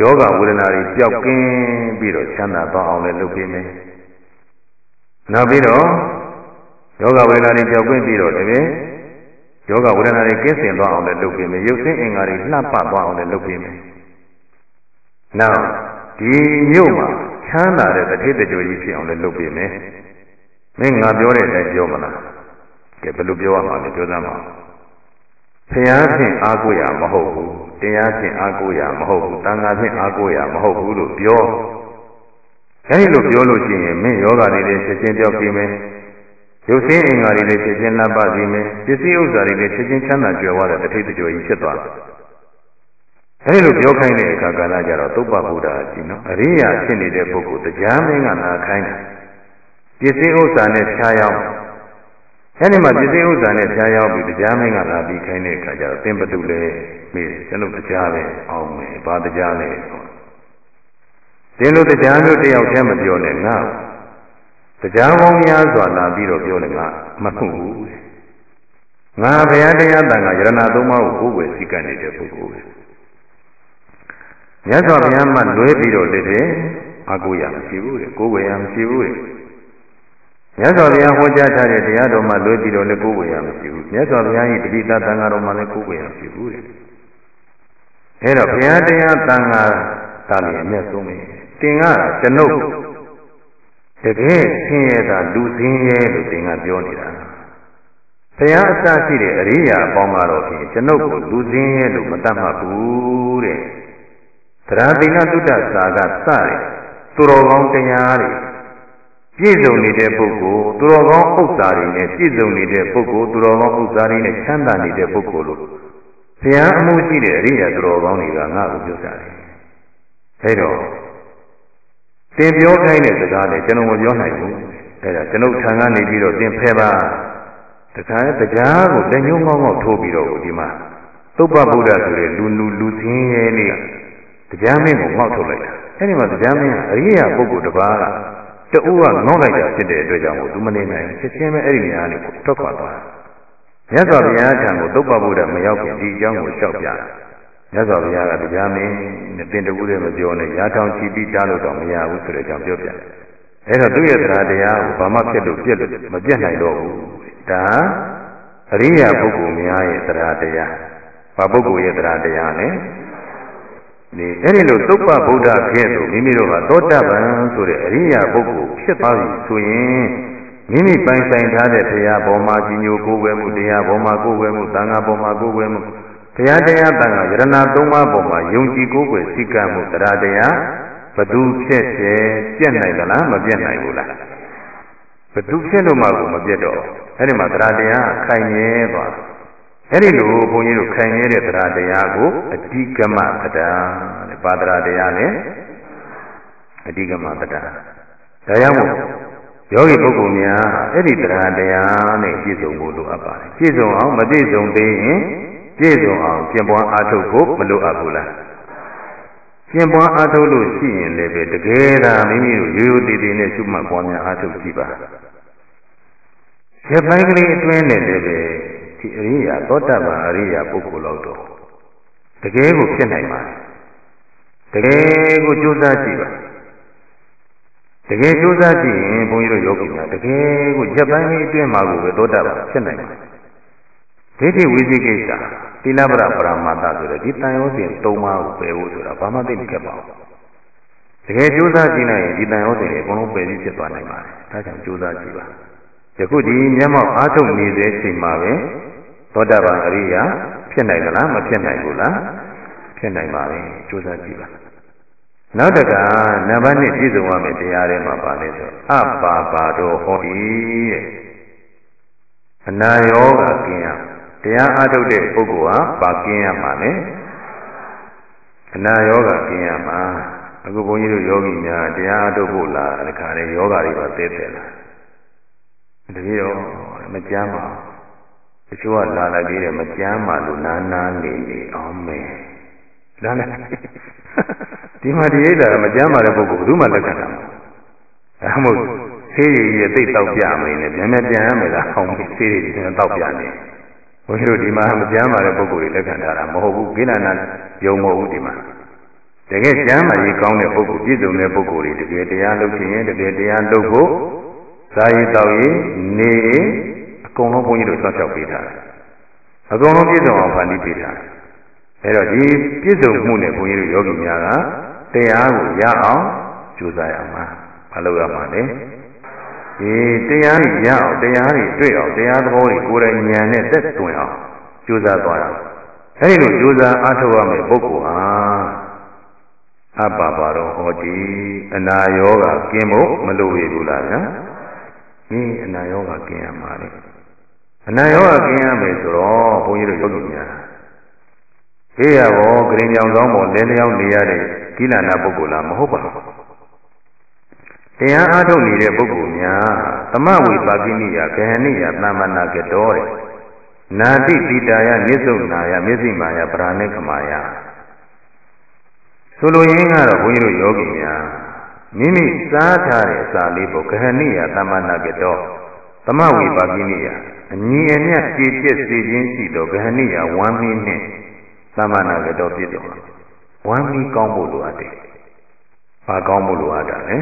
ယောဂဝေဒနာတွေပျောက်ကင်းပြီးတော့ချမ်းသာသွားအောင်လည်းလုပ်ပေးမယ်နောက်ပြီးတော့ယောဂဝေဒနာတွေပျောက်ကင်းပြီးတော့တကယ်ယောဂဝေဒနာတွေကင်းစင်သွားအောင်လည်းလုပ်ပေးမယ်ရုပ်ဆင်းအင်္ဂါတွေလှပသွားအောင်လည်းလုပ်ပေးမယ်နောက်ဒီမြို့မှာချမ်းသာတဲ့တတိတကြိုကြီးဖြစ်အောင်လည်းလုပ်ပေးမယ်မင်းငါပြောတဲ့အတိုင်းပြောမလား ကဲဘယ်လိုပြောရမှာလဲပြောသမှာဖျားဖြင့်အားကိုးရမဟုတ်ဘူးတရားဖြင့်အားကိုးရမဟုတ်ဘူးတန်ခါဖြင့်အားကိုးရမဟုတ်ဘူးလို့ပြောအဲဒီလိုပြောလို့ရှိရင်မင်းယောဂတွေလည်းချက်ချင်းပြောပြမယ်ရုပ်ဆင်းအင်္ဂါတွေလည်းချက်ချင်းလှပစေမယ်ပစ္စည်းဥစ္စာတွေလည်းချက်ချင်းချမ်းသာကြွယ်ဝတဲ့တထိတ်တကြွကြီးဖြစ်သွားတယ်အဲဒီလိုပြောခိုင်းတဲ့အခါကာလကျတော့သုပ္ပဗုဒ္ဓကြီးနော်အရိယာဖြစ်နေတဲ့ပုဂ္ဂိုလ်တရားမင်းကနာခိုင်းတယ်ပစ္စည်းဥစ္စာနဲ့ဖြားရောက် အဲဒီမှာပစ္စည်းဥစ္စာနဲ့ဖြားရောက်ပြီးတရားမင်းကလာပြီးခိုင်းတဲ့အခါကျတော့သင်္ပတုလည်းမေးကျွန်ုပ်တရားပဲအောင်မယ်ဘာတရားလဲဆိုသင်တို့တရားမျိုးတယောက်တည်းမပြောနဲ့ငါတရားပေါင်းများစွာလာပြီးတော့ပြောတယ်ငါမဟုတ်ဘူးငါဘုရားတရားတန်ခါယရဏသုံးပါးကိုကိုယ်ွယ်စည်းကပ်နေတဲ့ပုဂ္ဂိုလ်ပဲမြတ်စွာဘုရားမှလွဲပြီးတော့လည်းတဲ့အကိုရမရှိဘူးတဲ့ကိုယ်ွယ်ရမရှိဘူးတဲ့ မြတ်စွာဘုရားဟောကြားထားတဲ့တရားတော်မှလွဲပြီးတော့လည်းကိုယ်ွယ်ရမရှိဘူးမြတ်စွာဘုရား၏တတိတသံဃာတော်မှလည်းကိုယ်ွယ်ရမရှိဘူးတဲ့အဲတော့ဘုရားတရားတန်ခါတာလည်းအမျက်ဆုံးပဲတင်ကကျွန်ုပ်တကယ်ဆင်းရဲတာလူဆင်းရဲလို့တင်ကပြောနေတာဘုရားအစရှိတဲ့အရိယာအပေါင်းကတော့ဖြင့်ကျွန်ုပ်ကိုလူဆင်းရဲလို့မတတ်မှတ်ဘူးတဲ့သရတိနတုတ္တစာကစတဲ့သူတော်ကောင်းတရားတွေ ပြည့်စုံနေတဲ့ပုဂ္ဂိုလ်သူတော်ကောင်းဥစ္စာတွေနဲ့ပြည့်စုံနေတဲ့ပုဂ္ဂိုလ်သူတော်ကောင်းဥစ္စာတွေနဲ့ချမ်းသာနေတဲ့ပုဂ္ဂိုလ်လို့ဘုရားအမှုရှိတဲ့အရိယာသူတော်ကောင်းတွေကငါ့ကိုပြောကြတယ်အဲတော့သင်ပြောခိုင်းတဲ့စကားလည်းကျွန်တော်မပြောနိုင်ဘူးအဲဒါကျွန်ုပ်ထံကနေပြီးတော့သင်ဖဲပါတခါတရားကိုလက်ညှိုးငေါငေါထိုးပြီးတော့ဒီမှာသုပ္ပဗုဒ္ဓဆိုတဲ့လူလူလူသင်းရဲ့လေးတရားမင်းကိုငေါ့ထုတ်လိုက်တာအဲဒီမှာတရားမင်းကအရိယာပုဂ္ဂိုလ်တစ်ပါးက တူကငေါ့လိုက်တာဖြစ်တဲ့အတွက်ကြောင့်သူမနေနိုင်ချက်ချင်းပဲအဲ့ဒီနေရာလေးကိုထွက်ခွာသွားမြတ်စွာဘုရားထံကိုသုပ္ပဗုဒ္ဓမရောက်ခင်ဒီအကြောင်းကိုလျှောက်ပြမြတ်စွာဘုရားကတရားမင်းနဲ့တင်တကူလည်းမပြောနဲ့ရာထောင်ချီပြီးတားလို့တော့မရဘူးဆိုတဲ့အကြောင်းပြောပြအဲ့တော့သူ့ရဲ့တရားတရားကိုဘာမှဖြစ်လို့ပြက်လို့မပြက်နိုင်တော့ဘူးဒါအရိယာပုဂ္ဂိုလ်များရဲ့တရားတရားဘာပုဂ္ဂိုလ်ရဲ့တရားတရားလဲ ဒီအဲ့ဒီလိုသုပ္ပဗုဒ္ဓခဲ့ဆိုမိမိတို့ကသောတပန်ဆိုတဲ့အရိယာပုဂ္ဂိုလ်ဖြစ်သွားပြီဆိုရင်မိမိပိုင်ဆိုင်ထားတဲ့တရားပေါ်မှာကြီးညိုကိုယ်ဝဲမှုတရားပေါ်မှာကိုယ်ဝဲမှုသံဃာပေါ်မှာကိုယ်ဝဲမှုဘုရားတရားတန်ခါယရဏသုံးပါးပေါ်မှာယုံကြည်ကိုယ်ွယ်စိတ်ကမှုတရားတရားဘသူဖြစ်ဖြစ်ပြက်နိုင်သလားမပြက်နိုင်ဘူးလားဘသူဖြစ်လို့မှကိုမပြက်တော့အဲ့ဒီမှာတရားတရားခိုင်မြဲသွား အဲ့ဒီလိုဘုန်းကြီးတို့ခိုင်မြဲတဲ့တရားတရားကိုအဓိကမပဒံတဲ့ပါဒရာတရားနဲ့အဓိကမပဒံဒါကြောင့်မို့ယောဂီပုဂ္ဂိုလ်များအဲ့ဒီတရားတရားနဲ့ပြည့်စုံဖို့လိုအပ်ပါတယ်ပြည့်စုံအောင်မပြည့်စုံသေးရင်ပြည့်စုံအောင်ကျင့်ပွားအားထုတ်ဖို့မလိုအပ်ဘူးလားကျင့်ပွားအားထုတ်လို့ရှိရင်လည်းပဲတကယ်သာမိမိတို့ရိုးရိုးတည်တည်နဲ့ရှုမှတ်ပွားများအားထုတ်ကြည့်ပါရက်ပိုင်းကလေးအတွင်းနဲ့လည်းပဲ ဒီအရိယာသောတပန်အရိယာပုဂ္ဂိုလ်လောက်တော့တကယ်ကိုဖြစ်နိုင်ပါတယ်တကယ်ကိုကြိုးစားကြည့်ပါတကယ်ကြိုးစားကြည့်ရင်ဘုန်းကြီးတို့ယောဂီများတကယ်ကိုရက်ပိုင်းလေးအတွင်းမှာကိုပဲသောတပန်ဖြစ်နိုင်ပါတယ်ဒိဋ္ဌိဝိသိကိစ္စသီလပရပရမတ္တဆိုတဲ့ဒီတန်ရောစဉ်၃ပါးကိုပယ်ဖို့ဆိုတာဘာမှသိမခက်ပါဘူးတကယ်ကြိုးစားကြည့်လိုက်ရင်ဒီတန်ရောစဉ်တွေအကုန်လုံးပယ်ပြီးဖြစ်သွားနိုင်ပါတယ်ဒါကြောင့်ကြိုးစားကြည့်ပါယခုဒီမျက်မှောက်အားထုတ်နေတဲ့အချိန်မှာပဲ သောတာပန်အရိယာဖြစ်နိုင်သလားမဖြစ်နိုင်ဘူးလားဖြစ်နိုင်ပါလေကြိုးစားကြည့်ပါနောက်တကနံပါတ်1ပြည့်စုံရမယ်တရားထဲမှာပါလဲဆိုအပါပါတော်ဟောဒီတဲ့အနာရောဂါကင်းရတရားအားထုတ်တဲ့ပုဂ္ဂိုလ်ဟာပါကင်းရမှာလေအနာရောဂါကင်းရမှာအခုဘုန်းကြီးတို့ယောဂီများတရားအားထုတ်ဖို့လာတခါလေယောဂါတွေပါသိတယ်လားတကယ်ရောမကြမ်းပါ တချို့ကလာလာပြီးတယ်မကြမ်းပါလို့နာနာနေနေအောင်မယ်ဒါနဲ့ဒီမှာဒီအိဒါမကြမ်းပါတဲ့ပုဂ္ဂိုလ်ဘယ်သူမှလက်ခံတာမဟုတ်ဒါမှမဟုတ်ဆေးရည်ရဲ့သိတောက်ပြမနေနဲ့ပြန်ပြန်ပြန်ရမယ်လားဟောင်းဆေးရည်ပြန်တောက်ပြနေဘုန်းကြီးတို့ဒီမှာမကြမ်းပါတဲ့ပုဂ္ဂိုလ်တွေလက်ခံထားတာမဟုတ်ဘူးကိလနာယုံမဟုတ်ဘူးဒီမှာတကယ်ကျမ်းမာရေးကောင်းတဲ့ပုဂ္ဂိုလ်ပြည့်စုံတဲ့ပုဂ္ဂိုလ်တွေတကယ်တရားလုပ်ခြင်းတကယ်တရားလုပ်ဖို့စာရေးတောက်ရေးနေအ ကုန်လုံးဘုန်းကြီးတို့စောင့်ရှောက်ပေးထားတယ်အကုန်လုံးပြည့်စုံအောင်ဖန်တီးပေးထားတယ်အဲတော့ဒီပြည့်စုံမှုနဲ့ဘုန်းကြီးတို့ယောဂီများကတရားကိုရအောင်ကြိုးစားရမှာမလုပ်ရမှာလေဒီတရားကြီးရအောင်တရားကြီးတွေ့အောင်တရားသဘောတွေကိုယ်တိုင်ဉာဏ်နဲ့သက်သွင်းအောင်ကြိုးစားသွားရအောင်အဲဒီလိုကြိုးစားအားထုတ်ရမယ့်ပုဂ္ဂိုလ်ဟာအပ္ပပါတော်ဟောတိအနာယောဂကင်းဖို့မလိုရဘူးလားဗျာဒီအနာယောဂကင်းရမှာလေ အနာယောဂကင်းရမယ်ဆိုတော့ဘုန်းကြီးတို့ယောဂီများေးရဘောဂရင်ကြောင်ဆောင်ပေါ်လဲလျောင်းနေရတဲ့ကိလနာပုဂ္ဂိုလ်လားမဟုတ်ပါဘူးတရားအားထုတ်နေတဲ့ပုဂ္ဂိုလ်များသမဝိပါကိနိယဂဟဏိယသမ္မနာကတော်တဲ့နာတိတိတာယမြစ္ဆုနာယမျက်စိမာယပရာဏိကမာယဆိုလိုရင်းကတော့ဘုန်းကြီးတို့ယောဂီများမိမိစားထားတဲ့အစာလေးကိုဂဟဏိယသမ္မနာကတော် သမဝိပါကိနိယအညီအမျှကြည်ပြည့်စေခြင်းရှိသောဂဟဏိယဝမ်းမင်းနှင့်သမ္မာနာကတော့ပြည့်စုံတယ်ဝမ်းမီကောင်းဖို့လိုအပ်တယ်ဘာကောင်းဖို့လိုအပ်တာလဲ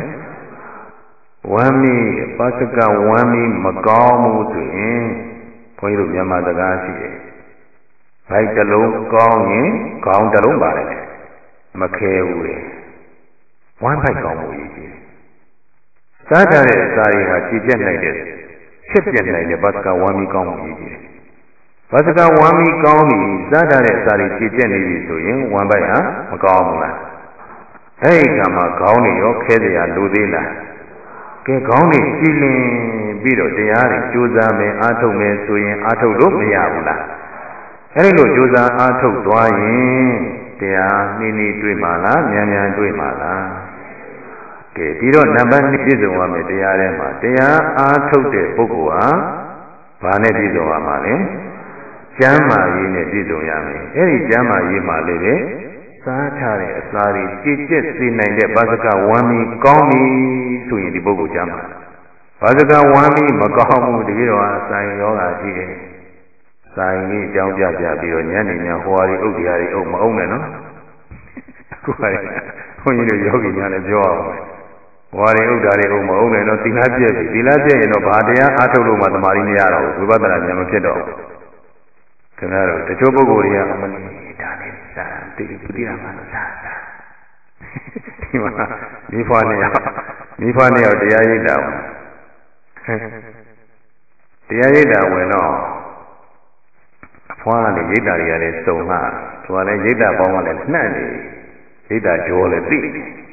ဝမ်းမီပါစကဝမ်းမီမကောင်းဘူးဆိုရင်ဘုန်းကြီးတို့မြန်မာစကားရှိတယ်ဘိုက်တစ်လုံးကောင်းရင်ခေါင်းတစ်လုံးပါတယ်မခဲဘူးလေဝမ်းဘိုက်ကောင်းဖို့ရည်ကြီးစားကြတဲ့အစာတွေဟာကြည်ပြတ်နိုင်တဲ့ ဖြစ်ပြတ်နိုင်တဲ့ပါစကဝမ်းမီကောင်းဖို့ရည်ကြီးတယ်ဘာစကဝမ်းမီကောင်းပြီစားထားတဲ့အစာတွေပြည့်ပြည့်နေပြီဆိုရင်ဝမ်းပိုက်ဟာမကောင်းဘူးလားအဲ့ဒီကမှာခေါင်းတွေရောခဲစရာလိုသေးလားကဲခေါင်းတွေကြည်လင်ပြီးတော့တရားတွေကြိုးစားမယ်အားထုတ်မယ်ဆိုရင်အားထုတ်လို့မရဘူးလားအဲ့ဒီလိုကြိုးစားအားထုတ်သွားရင်တရားနှီးနှီးတွေ့မှာလားမြန်မြန်တွေ့မှာလား ကဲပြီးတော့နံပါတ်2ပြည့်စုံရမယ်တရားထဲမှာတရားအားထုတ်တဲ့ပုဂ္ဂိုလ်ဟာဘာနဲ့ပြည့်စုံရမှာလဲကျမ်းမာရေးနဲ့ပြည့်စုံရမယ်အဲ့ဒီကျမ်းမာရေးမှာလည်းပဲစားထားတဲ့အစာတွေကြည်ကျက်စေနိုင်တဲ့ဘာစကဝမ်းမီကောင်းပြီဆိုရင်ဒီပုဂ္ဂိုလ်ကျမ်းမာဘာစကဝမ်းမီမကောင်းဘူးတကယ်တော့ဆိုင်ရောဂါရှိတယ်ဆိုင်ကြီးအကြောင်းပြပြပြီးတော့ညနေညဟိုဟာတွေဥဒ္ဒရာတွေအုပ်မအုပ်နဲ့နော်အခုဟာဘုန်းကြီးတို့ယောဂီများလည်းပြောအောင် ဝါရီဥဒ္ဒါတွေအုပ်မအုပ်နဲ့တော့သီလပြည့်ပြီသီလပြည့်ရင်တော့ဘာတရားအားထုတ်လို့မှသမာဓိမရတော့ဘူးဝိပဿနာဉာဏ်မဖြစ်တော့ဘူးခင်ဗျားတို့တချို့ပုဂ္ဂိုလ်တွေကအမလေးဒါနဲ့စာတိတိပုတိရမှာစာစာဒီမှာမိဖွားနေရမိဖွားနေရတရားရိပ်တာတရားရိပ်တာဝင်တော့အဖွားကလည်းရိပ်တာတွေကလည်းစုံလာသူကလည်းရိပ်တာပေါင်းကလည်းနှံ့နေရိပ်တာကြောလည်းသိနေ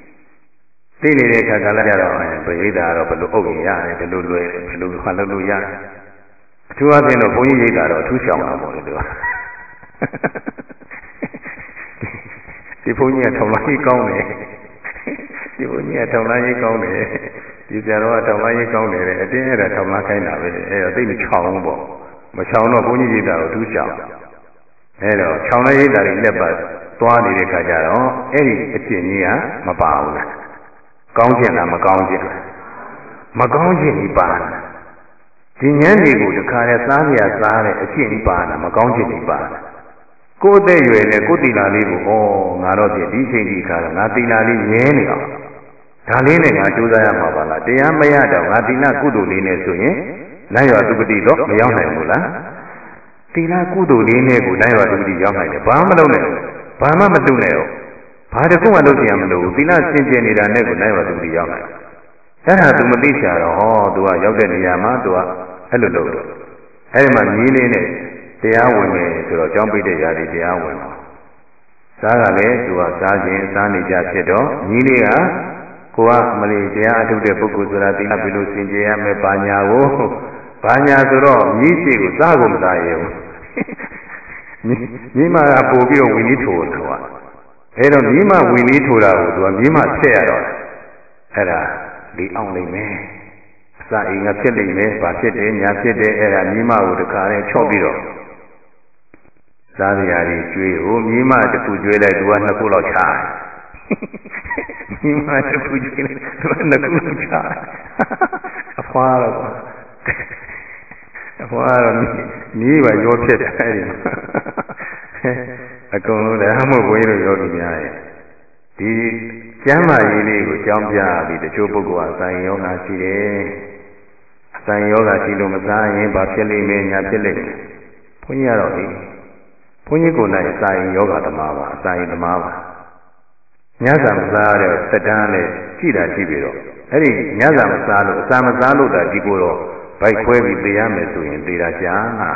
သိနေတဲ့အခါကလည်းကြတော့ဗရိတ်တာကတော့ဘယ်လိုအုပ်ရင်ရတယ်ဘယ်လိုလွယ်ဘယ်လိုမှလုပ်လို့ရတယ်အထူးအဖြင့်တော့ဘုန်းကြီးရိတ်တာတော့အထူးရှောင်တာပေါ့လေသူကဒီဘုန်းကြီးကထောင်လိုက်ရေးကောင်းတယ်ဒီဘုန်းကြီးကထောင်လိုက်ရေးကောင်းတယ်ဒီဆရာတော်ကထောင်လိုက်ရေးကောင်းတယ်အတင်းအဲ့ဒါထောင်လိုက်ခိုင်းတာပဲအဲ့တော့သိမချောင်းဘူးပေါ့မချောင်းတော့ဘုန်းကြီးရိတ်တာကိုအထူးရှောင်အဲ့တော့ချောင်းလိုက်ရိတ်တာတွေလက်ပတ်သွားနေတဲ့ခါကျတော့အဲ့ဒီအကျင့်ကြီးကမပါဘူးလား ကောင်းခြင်းလားမကောင်းခြင်းလားမကောင်းခြင်းကြီးပါလားဒီဉာဏ်တွေကိုတခါလဲစားရစားတဲ့အကျင့်ကြီးပါတာမကောင်းခြင်းကြီးပါတာကိုယ်အသက်ရွယ်နဲ့ကိုယ်တီလာလေးကိုဩငါတော့ပြဒီချိန်ကြီးခါတော့ငါတီလာလေးငဲနေအောင်ဒါလေးနဲ့ငါကြိုးစားရမှာပါလားတရားမရတော့ငါတီလာကုသိုလ်လေးနဲ့ဆိုရင်နိုင်ရသုပတိတော့မရောက်နိုင်ဘူးလားသီလကုသိုလ်လေးနဲ့ကိုနိုင်ပါဒုတိရောက်နိုင်တယ်ဘာမှမလုပ်နဲ့ဘာမှမလုပ်နဲ့ ဘာတခုမှလုပ်ကြရမလို့သီလစင်ကြယ်နေတာနဲ့ကိုနိုင်ပါဒုတိရောက်နိုင်အဲ့ဒါ तू မသိချာတော့ဟော तू ကရောက်တဲ့နေရာမှာ तू ကအဲ့လိုလုပ်တော့အဲ့ဒီမှာမြည်လေးနဲ့တရားဝင်မယ်ဆိုတော့ကြောင်းပိတ်တဲ့ຢာတွေတရားဝင်တော့စားကလည်း तू ကစားခြင်းစားနေကြဖြစ်တော့မြည်လေးကကိုကမလေးတရားအထုတ်တဲ့ပုဂ္ဂိုလ်ဆိုတာသီလဘယ်လိုစင်ကြယ်ရမလဲဘာညာကိုဘာညာဆိုတော့မြည်ရှိကိုစားကုန်စားရုံမြည်မကပို့ပြီးတော့ဝင်ပြီးထိုးတော့ အဲတော့မြင်းမဝင်လေးထိုးတာကိုသူကမြင်းမဆက်ရတော့အဲ့ဒါလေအောင်လိမ့်မယ်အစာအိမ်ကဖြစ်လိမ့်မယ်ဘာဖြစ်တယ်ညာဖြစ်တယ်အဲ့ဒါမြင်းမကိုတခါလဲချော့ပြီးတော့စားရရာတွေကျွေးဟိုမြင်းမတစ်ခုကျွေးလိုက်သူကနှစ်ခုလောက်ချာမြင်းမတစ်ခုကျွေးလိုက်သူကနှစ်ခုလောက်ချာအဖွာတော့အဖွာတော့မြေးပါရောဖြစ်တယ်အဲ့ဒီ အကုန်လုံးလည်းအမှုဘုန်းကြီးတို့ယောဂီများရဲ့ဒီကျမ်းမာရေးလေးကိုကြောင်းပြပြီးတချို့ပုဂ္ဂိုလ်ကအဆိုင်ယောဂရှိတယ်အဆိုင်ယောဂရှိလို့မစားရင်ဘာဖြစ်လိမ့်မယ်ညာဖြစ်လိမ့်မယ်ဘုန်းကြီးကတော့ဒီဘုန်းကြီးကိုယ်၌အဆိုင်ယောဂသမားပါအဆိုင်သမားပါညစာမစားတဲ့သက်တမ်းနဲ့ကြည့်တာကြည့်ပြီးတော့အဲ့ဒီညစာမစားလို့အစာမစားလို့တာဒီကိုတော့ဗိုက်ခွဲပြီးသိရမယ်ဆိုရင်သိတာကြာမာ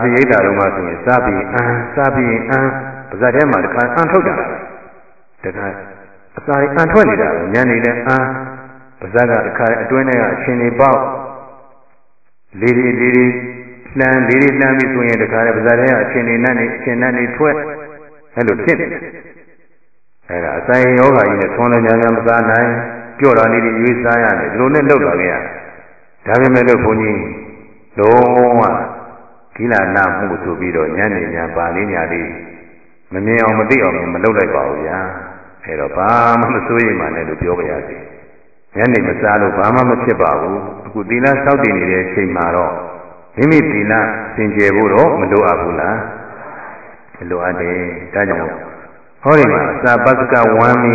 စီရိတ်တာတော့မှဆိုရင်စားပြီးအန်းစားပြီးအန်းပါဇက်ထဲမှာတခါအန်းထုတ်တာတခါအစာအန်းထွက်နေတာညနေလည်းအန်းပါဇက်ကတခါအတွင်းထဲကအရှင်နေပေါက်လေးလေးလေးလေးလှမ်းလေးလေးလှမ်းပြီးဆိုရင်တခါလည်းပါဇက်ထဲကအရှင်နေနဲ့အရှင်နဲ့နေထွက်အဲ့လိုဖြစ်နေတယ်အဲ့ဒါအစာယောဂါကြီးနဲ့သွန်လည်းညာညာမစားနိုင်ကြော့တာလေးတွေရွေးစားရတယ်ဒီလိုနဲ့လောက်လာခဲ့ရဒါပေမဲ့လို့ဘုန်းကြီးလုံးဝ ကိလနာမှုဆိုပြီးတော့ညနေညပါလေးညာလေးမမြင်အောင်မသိအောင်မလုပ်လိုက်ပါဘူးဗျာအဲတော့ဘာမှမစိုးရိမ်ပါနဲ့လို့ပြောကြရစီညနေမစားလို့ဘာမှမဖြစ်ပါဘူးအခုသီလစောင့်တည်နေတဲ့အချိန်မှာတော့မိမိသီလစင်ကြယ်ဖို့တော့မလိုအပ်ဘူးလားမလိုအပ်တယ်ဒါကြောင့်ဟောဒီမှာစာပစ္စကဝမ်းမီ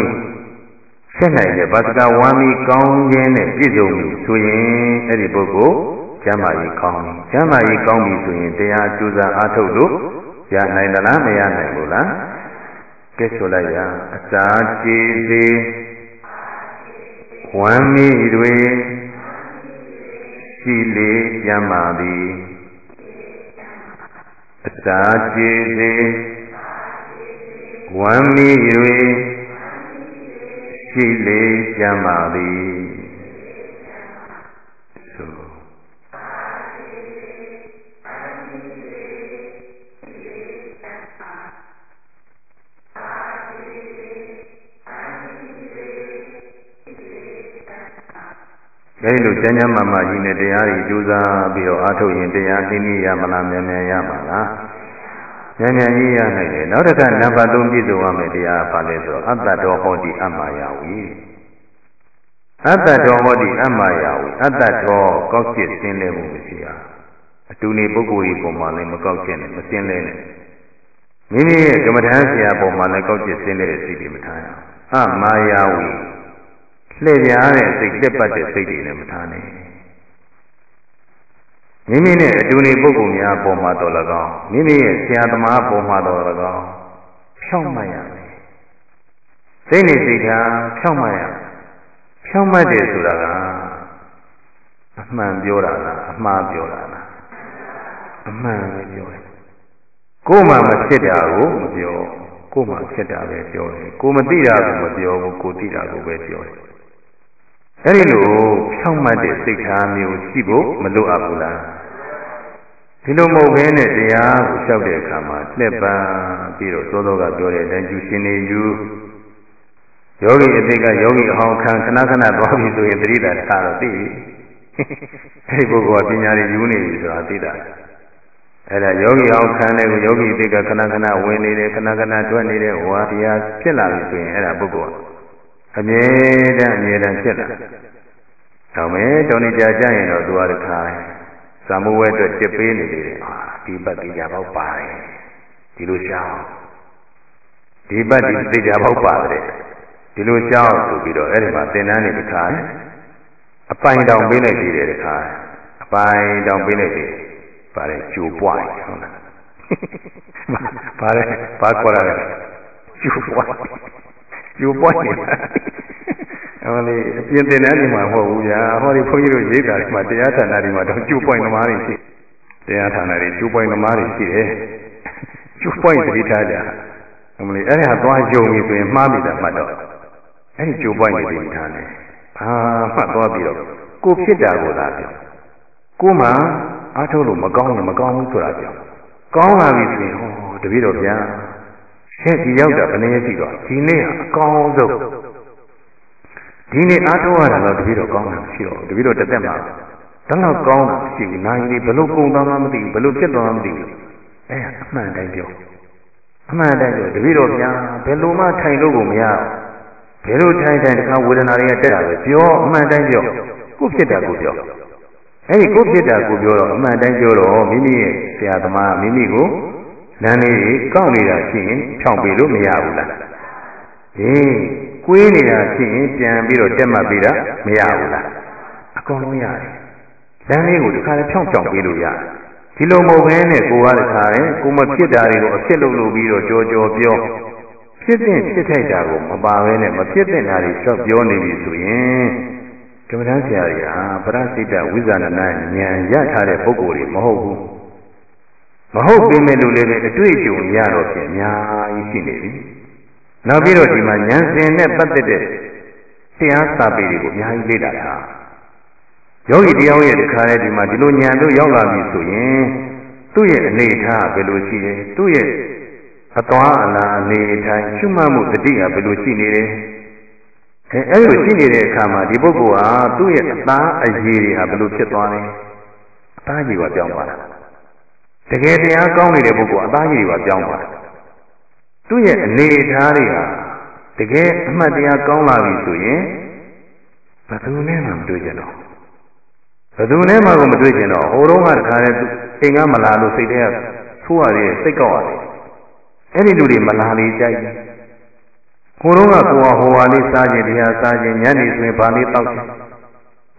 ဆက်နိုင်တဲ့ပစ္စကဝမ်းမီကောင်းခြင်းနဲ့ပြည့်စုံပြီဆိုရင်အဲ့ဒီပုဂ္ဂိုလ် ကျမ်းမာရေးကောင်းပြီကျမ်းမာရေးကောင်းပြီဆိုရင်တရားကြိုးစားအားထုတ်လို့ရနိုင်သလားမရနိုင်ဘူးလားကဲဆိုလိုက်ရအစာကြည်စေဝမ်းမီတွေရှိလေကျမ်းမာသည်အစာကြည်စေဝမ်းမီတွေရှိလေကျမ်းမာသည် အဲဒီလိုကျမ်းကျမ်းမာမာကြီးနဲ့တရားတွေကြိုးစားပြီးတော့အားထုတ်ရင်တရားသိနေရမလားမြန်မြန်ရမှာလားမြန်မြန်ကြီးရနိုင်တယ်နောက်တစ်ခါနံပါတ်3ပြည့်စုံရမယ်တရားပါလဲဆိုအတ္တတော်ဟောတိအမှားယဝီအတ္တတော်ဟောတိအမှားယဝီအတ္တတော်ကောက်ကျစ်စင်းလဲမှုမရှိရအတူနေပုဂ္ဂိုလ်ကြီးပုံမှန်လည်းမကောက်ကျစ်နဲ့မစင်းလဲနဲ့မိမိရဲ့ကမ္မဋ္ဌာန်းဆရာပုံမှန်လည်းကောက်ကျစ်စင်းတဲ့စိတ်တွေမထားရအောင်အမှားယဝီ လှည့်ပြားတဲ့စိတ်လက်ပတ်တဲ့စိတ်တွေလည်းမထားနဲ့မိမိနဲ့အတူနေပုဂ္ဂိုလ်များပေါ်မှာတော်၎င်းမိမိရဲ့ဆရာသမားပေါ်မှာတော်၎င်းဖြောင့်မတ်ရမယ်စိတ်နေစိတ်ထားဖြောင့်မတ်ရဖြောင့်မတ်တယ်ဆိုတာကအမှန်ပြောတာလားအမှားပြောတာလားအမှန်ပဲပြောတယ်ကိုယ်မှမဖြစ်တာကိုမပြောကိုယ်မှဖြစ်တာပဲပြောတယ်ကိုမသိတာကိုမပြောဘူးကိုသိတာကိုပဲပြောတယ် အဲဒီလိုဖြောင့်မတ်တဲ့စိတ်ထားမျိုးရှိဖို့မလိုအပ်ဘူးလားဒီလိုမဟုတ်ဘဲနဲ့တရားကိုလျှောက်တဲ့အခါမှာလက်ပံပြီးတော့သောသောကပြောတဲ့အတိုင်းကျူရှင်နေယူယောဂီအသိကယောဂီအဟောင်းခံခဏခဏသွားပြီဆိုရင်တတိတာတစ်ခါတော့သိပြီအဲဒီပုဂ္ဂိုလ်ကပညာတွေယူနေပြီဆိုတာသိတာအဲ့ဒါယောဂီအောင်ခံတယ်ကိုယောဂီအသိကခဏခဏဝင်နေတယ်ခဏခဏထွက်နေတဲ့ဝါတရားဖြစ်လာပြီဆိုရင်အဲ့ဒါပုဂ္ဂိုလ် အမြဲတမ်းအမြဲတမ်းဖြစ်လာ။ဒါမဲ့တောင်းနေကြကြရင်တော့သူကတခါဇာမဝဲအတွက်တစ်ပေးနေလေတယ်။အာဒီပတ်ဒီကြပေါက်ပါတယ်။ဒီလိုရှောင်းဒီပတ်ဒီသိကြပေါက်ပါတယ်။ဒီလိုရှောင်းဆိုပြီးတော့အဲ့ဒီမှာသင်တန်းနေတခါအပိုင်တောင်ပေးလိုက်သေးတယ်တခါအပိုင်တောင်ပေးလိုက်သေးတယ်ပါတယ်ကျိုးပွားဟုတ်လားပါတယ်ဘာခေါ်ရလဲကျိုးပွား ကျိုးပွားနေတာဟောလေအပြင်တင်တဲ့နေမှာမဟုတ်ဘူးဗျာဟောဒီဘုန်းကြီးတို့ရေးတာဒီမှာတရားဌာနတွေမှာတော့ကျိုးပွိုင်းသမားတွေရှိတရားဌာနတွေကျိုးပွိုင်းသမားတွေရှိတယ်ကျိုးပွိုင်းသတိထားကြအမလေးအဲ့ဒါသွားယုံပြီဆိုရင်မှားပြီတာမှတ်တော့အဲ့ဒီကျိုးပွိုင်းတွေသတိထားတယ်ဘာမှသွားပြီးတော့ကိုဖြစ်တာကိုသာပြောကိုမှအားထုတ်လို့မကောင်းရင်မကောင်းဘူးဆိုတာပြောကောင်းလာပြီဆိုရင်ဟောတပည့်တော်ဗျာ ရှက်ဒီရောက်တာဘယ်နည်းရှိတော့ဒီနေ့အကောင်းဆုံးဒီနေ့အားထုတ်ရတာတော့တပည့်တော်ကောင်းတာမရှိတော့တပည့်တော်တက်တက်မှာဒါတော့ကောင်းတာရှိဘူးနိုင်လေဘလို့ကုံသွားမှမသိဘူးဘလို့ဖြစ်သွားမှမသိဘူးအဲအမှန်တိုင်းပြောအမှန်တိုင်းပြောတပည့်တော်ဗျာဘယ်လိုမှထိုင်လို့ကိုမရဘယ်လိုထိုင်ထိုင်တခါဝေဒနာတွေကတက်တာပဲပြောအမှန်တိုင်းပြောကိုဖြစ်တာကိုပြောအဲဒီကိုဖြစ်တာကိုပြောတော့အမှန်တိုင်းပြောတော့မိမိရဲ့ဆရာသမားမိမိကို လမ်းလေးကောက်နေတာရှိရင်ဖြောင်းပေးလို့မရဘူးလားဟေးကွေးနေတာရှိရင်ပြန်ပြီးတော့တက်မှတ်ပေးတာမရဘူးလားအကုန်လုံးရတယ်လမ်းလေးကိုတစ်ခါလေဖြောင်းဖြောင်းပေးလို့ရတယ်ဒီလိုမဟုတ်ဘဲနဲ့ကိုကတခါလေကိုမဖြစ်တာတွေကိုအဖြစ်လုပ်လို့ပြီးတော့ကြောကြောပြောဖြစ်တဲ့ဖြစ်ထိုက်တာကိုမပါဘဲနဲ့မဖြစ်တဲ့ဓာတ်တွေလျှော့ပြောနေပြီဆိုရင်ကမ္မဋ္ဌာန်းဆရာကြီးဟာပရစိတဝိဇာဏနာဉာဏ်ရထားတဲ့ပုဂ္ဂိုလ်တွေမဟုတ်ဘူး မဟုတ်ပေမဲ့လို့လည်းအတွေ့အကြုံရတော့ဖြင့်အများကြီးရှိနေပြီနောက်ပြီးတော့ဒီမှာဉာဏ်စဉ်နဲ့ပတ်သက်တဲ့တရားစာပေတွေကိုအများကြီးလေ့လာတာယောဂီတရားရဲ့ဒီခါလေးဒီမှာဒီလိုဉာဏ်တို့ရောက်လာပြီဆိုရင်သူ့ရဲ့အနေထားဘယ်လိုရှိလဲသူ့ရဲ့အသွားအလာအနေထိုင်ရှုမှတ်မှုတတိကဘယ်လိုရှိနေလဲအဲအဲ့လိုရှိနေတဲ့အခါမှာဒီပုဂ္ဂိုလ်ဟာသူ့ရဲ့အသားအရည်တွေဟာဘယ်လိုဖြစ်သွားလဲအသားကြီးကပြောင်းသွားတာ တကယ်တရားကောင်းနေတဲ့ပုဂ္ဂိုလ်အသားကြီးကပြောင်းသွားတယ်သူ့ရဲ့အနေအထားတွေဟာတကယ်အမှတ်တရားကောင်းလာပြီဆိုရင်ဘယ်သူနဲ့မှမတွေ့ကြတော့ဘယ်သူနဲ့မှကိုမတွေ့ကြတော့ဟိုတုန်းကတခါလဲအိမ်ကမလာလို့စိတ်ထဲကဆိုးရတယ်စိတ်ကောက်ရတယ်အဲ့ဒီလူတွေမလာလေကြိုက်တယ်ဟိုတုန်းကကိုယ်ဟဟိုဟာလေးစားခြင်းတရားစားခြင်းညနေဆိုရင်ဗာလေးတောက်ခြင်း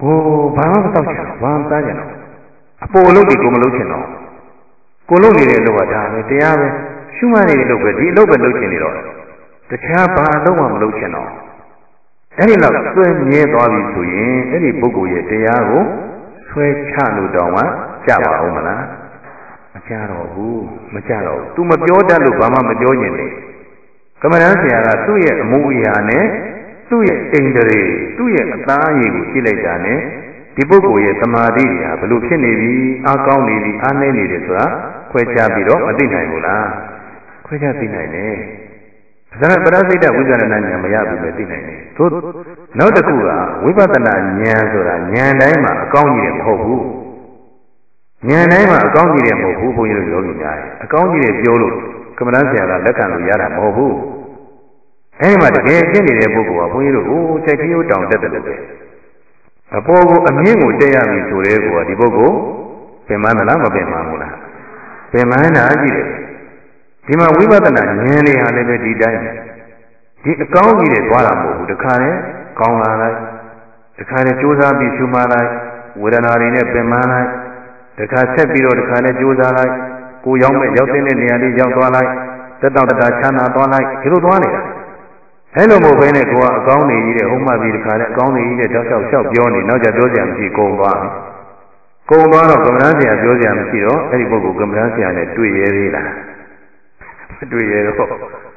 ဟိုဘာမှမတောက်ချင်တော့ဘာမှစားကြတော့အပေါ်အလုပ်တွေကိုမလုပ်ချင်တော့ ကိုလုပ်နေတဲ့အလုပ်ကဒါပဲတရားပဲရှုမှတ်နေတဲ့အလုပ်ပဲဒီအလုပ်ပဲလုပ်ချင်နေတော့တခြားဘာအလုပ်မှမလုပ်ချင်တော့အဲ့ဒီလောက်ဆွဲမြဲသွားပြီဆိုရင်အဲ့ဒီပုဂ္ဂိုလ်ရဲ့တရားကိုဆွဲချလို့တောင်းမှကြပါဦးမလားမကြတော့ဘူးမကြတော့ဘူး तू မပြောတတ်လို့ဘာမှမပြောညင်လေကမ္မရန်ဆရာကသူ့ရဲ့အမှုအရာနဲ့သူ့ရဲ့အိန္ဒြေသူ့ရဲ့အသားအရည်ကိုကြည့်လိုက်တာနဲ့ဒီပုဂ္ဂိုလ်ရဲ့သမာဓိတွေဟာဘလို့ဖြစ်နေပြီအားကောင်းနေပြီအားနည်းနေတယ်ဆိုတာ ခွဲခြားပြီးတော့မသိနိုင်ဘူးလားခွဲခြားသိနိုင်တယ်ဒါနဲ့ပရစိတ်ဝိဇ္ဇာဏဉာဏ်မရဘူးပဲသိနိုင်တယ်သို့နောက်တစ်ခုကဝိပဿနာဉာဏ်ဆိုတာဉာဏ်တိုင်းမှာအကောင်းကြီးတယ်မဟုတ်ဘူးဉာဏ်တိုင်းမှာအကောင်းကြီးတယ်မဟုတ်ဘူးဘုန်းကြီးတို့ယောဂီများအကောင်းကြီးတယ်ပြောလို့ကမ္မဋ္ဌာန်းဆရာကလက်ခံလို့ရတာမဟုတ်ဘူးအဲဒီမှာတကယ်ဖြစ်နေတဲ့ပုဂ္ဂိုလ်ကဘုန်းကြီးတို့ဟိုချက်ကြီးတောင်တက်တယ်လို့ပဲအပေါ်ကိုအမြင့်ကိုတက်ရပြီဆိုတဲ့ကောဒီပုဂ္ဂိုလ်ပင်မလားမပင်မဘူးလား ပင်မနာကြည့်တယ်ဒီမှာဝိပဿနာဉာဏ်တွေဟာလည်းပဲဒီတိုင်းဒီအကောင်းကြီးတွေသွားတာမဟုတ်ဘူးတခါနဲ့ကောင်းလာလိုက်တခါနဲ့ကြိုးစားပြီးရှုမှလိုက်ဝေဒနာတွေနဲ့ပင်မလိုက်တခါဆက်ပြီးတော့တခါနဲ့ကြိုးစားလိုက်ကိုရောက်မဲ့ရောက်တဲ့နေရာလေးရောက်သွားလိုက်တက်တော့တခါချမ်းသာသွားလိုက်ဒီလိုသွားနေတာအဲလိုမဟုတ်ဘဲနဲ့ကိုကအကောင်းနေကြီးတဲ့ဟုတ်မှပြီးတခါနဲ့အကောင်းနေကြီးတဲ့တောက်လျှောက်လျှောက်ပြောနေနောက်ကျပြောစရာမရှိကုန်သွား ကုန်သွားတော့ကမ္မဋ္ဌာန်းဆရာပြောစရာမရှိတော့အဲ့ဒီပုဂ္ဂိုလ်ကမ္မဋ္ဌာန်းဆရာနဲ့တွေ့ရသေးလားမတွေ့ရတော့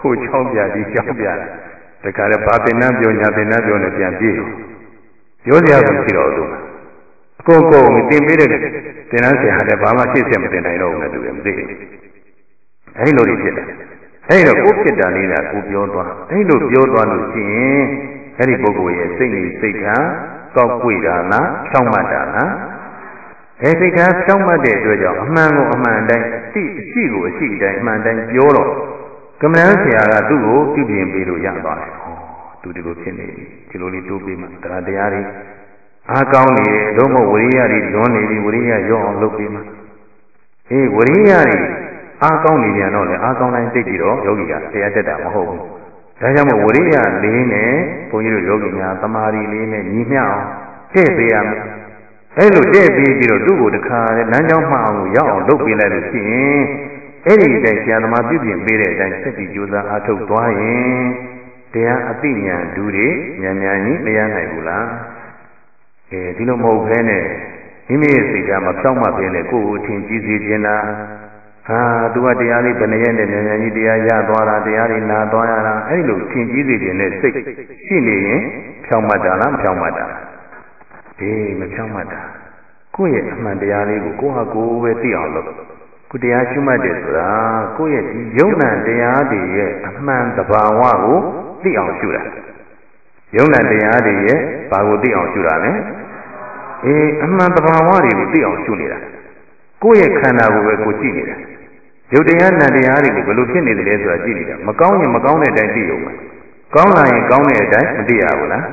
ဟိုချောင်းပြဒီချောင်းပြတခါလည်းဘာပင်နှံပြောညာပင်နှံပြောနေပြန်ပြေးပြောစရာမရှိတော့ဘူးအကုန်ကုန်တင်ပေးတဲ့သင်တန်းဆရာလည်းဘာမှရှေ့ဆက်မတင်နိုင်တော့ဘူးနဲ့တူတယ်မသိဘူးအဲဒီလိုတွေဖြစ်တယ်အဲဒီတော့ကိုဖြစ်တာလေးကကိုပြောသွားအဲဒီလိုပြောသွားလို့ရှိရင်အဲဒီပုဂ္ဂိုလ်ရဲ့စိတ်နဲ့စိတ်ကကောက်ွေတာလားဖြောင်းမှတ်တာလား အဲစိတ်ကဖြောင်းမှတ်တဲ့အတွက်ကြောင့်အမှန်ကိုအမှန်တိုင်းသိအရှိကိုအရှိတိုင်းအမှန်တိုင်းပြောတော့ကမ္မန်းဆရာကသူ့ကိုပြုပြင်ပေးလို့ရသွားတယ်ဟောသူဒီလိုဖြစ်နေပြီဒီလိုလေးတိုးပေးမှတရားတရားတွေအားကောင်းနေတယ်သို့မဟုတ်ဝိရိယတွေလွန်နေပြီဝိရိယရောအောင်လုပ်ပေးမှအေးဝိရိယတွေအားကောင်းနေပြန်တော့လေအားကောင်းတိုင်းသိပြီးတော့ယောဂီကတရားတက်တာမဟုတ်ဘူးဒါကြောင့်မို့ဝိရိယလေးနဲ့ဘုန်းကြီးတို့ယောဂီများတမာရီလေးနဲ့ညီမျှအောင်ထည့်ပေးရမယ် အဲ့လိုတဲ့ပြီးပြီးတော့သူ့ကိုတခါလေလမ်းကြောင်းမှအောင်လို့ရောက်အောင်လုပ်ပေးလိုက်လို့ရှိရင်အဲ့ဒီအတိုင်းဆရာသမားပြုပြင်ပေးတဲ့အတိုင်းဆက်ပြီးကြိုးစားအားထုတ်သွားရင်တရားအသိဉာဏ်ဒူတွေဉာဏ်ဉာဏ်ကြီးမရနိုင်ဘူးလားအဲဒီလိုမဟုတ်ဘဲနဲ့မိမိရဲ့စိတ်ကမဖြောင့်မတ်ဘဲနဲ့ကိုယ်ကိုထင်ကြီးစေခြင်းလားဟာသူကတရားလေးဘယ်နှရက်နဲ့ဉာဏ်ဉာဏ်ကြီးတရားရသွားတာတရားတွေနာသွားရတာအဲ့လိုထင်ကြီးစေခြင်းနဲ့စိတ်ရှိနေရင်ဖြောင့်မတ်တာလားမဖြောင့်မတ်တာလား အေးမဖြောင့်မတ်တာကိုယ့်ရဲ့အမှန်တရားလေးကိုကိုယ့်ဟာကိုယ်ပဲသိအောင်လုပ်ကိုတရားရှုမှတ်တယ်ဆိုတာကိုယ့်ရဲ့ဒီယုံနာတရားတွေရဲ့အမှန်တဘာဝကိုသိအောင်ရှုတာယုံနာတရားတွေရဲ့ဘာကိုသိအောင်ရှုတာလဲအေးအမှန်တဘာဝတွေကိုသိအောင်ရှုနေတာကိုယ့်ရဲ့ခန္ဓာကိုယ်ပဲကိုကြည့်နေတာယုတ်တရားနံတရားတွေကိုဘယ်လိုဖြစ်နေတယ်လဲဆိုတာကြည့်နေတာမကောင်းရင်မကောင်းတဲ့အတိုင်းသိရုံပဲကောင်းလာရင်ကောင်းတဲ့အတိုင်းမသိရဘူးလား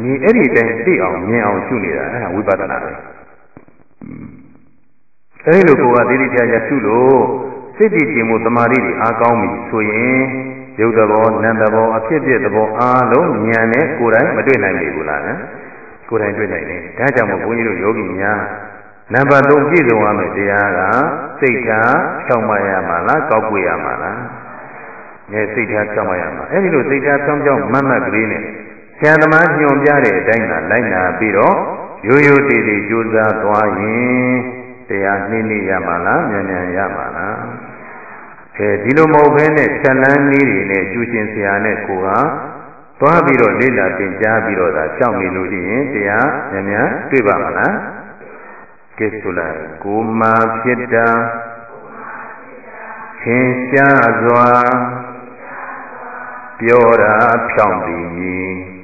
ဒီအဲ့ဒီတိုင်းသိအောင်မြင်အောင်ရှုနေတာအဲ့ဒါဝိပဿနာပဲအဲဒီလိုကိုယ်ကတိတိကျကျရှုလို့စိတ်တည်ခြင်းမှုတမာတိတွေအားကောင်းပြီဆိုရင်ရုပ်သဘောနာမ်သဘောအဖြစ်ဖြစ်သဘောအားလုံးဉာဏ်နဲ့ကိုယ်တိုင်မတွေ့နိုင်ဘူးလားနော်ကိုယ်တိုင်တွေ့နိုင်တယ်ဒါကြောင့်မို့ဘုန်းကြီးတို့ယောဂီများနံပါတ်3ပြည့်စုံရမယ့်တရားကစိတ်ထားဖြောင်းမရမှာလားကောက်ွေရမှာလားငယ်စိတ်ထားဖြောင်းမရမှာအဲဒီလိုစိတ်ထားဖြောင်းဖြောင်းမတ်မတ်ကလေးနဲ့ ဆရာသမားညွှန်ပြတဲ့အတိုင်းသာလိုက်နာပြီးတော့ရိုးရိုးတည်တည်ကြိုးစားသွားရင်တရားနှင်းနေရမှာလားမြန်မြန်ရမှာလားအဲဒီလိုမဟုတ်ဘဲနဲ့ဖြတ်လန်းလေးတွေနဲ့ကျူရှင်ဆရာနဲ့ကိုကသွားပြီးတော့လေ့လာသင်ကြားပြီးတော့သာရှောက်နေလို့ရှိရင်တရားမြန်မြန်တွေ့ပါမလားကဲဆိုလိုက်ကိုမာဖြစ်တာခင်ရှားစွာပြောတာဖြောင်းပြီး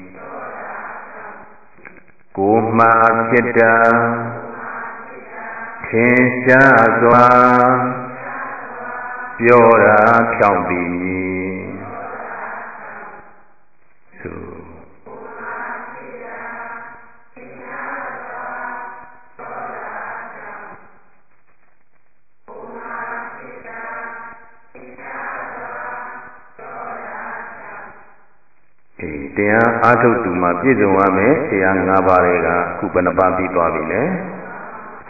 ကိုမာဖြစ်တာထင်ရှားစွာပြောတာဖြောင်းသည် တရားအားထုတ်သူမှာပြည့်စုံရမယ်တရား၅ပါးတွေကခုဘယ်နှပါးပြီးသွားပြီလဲ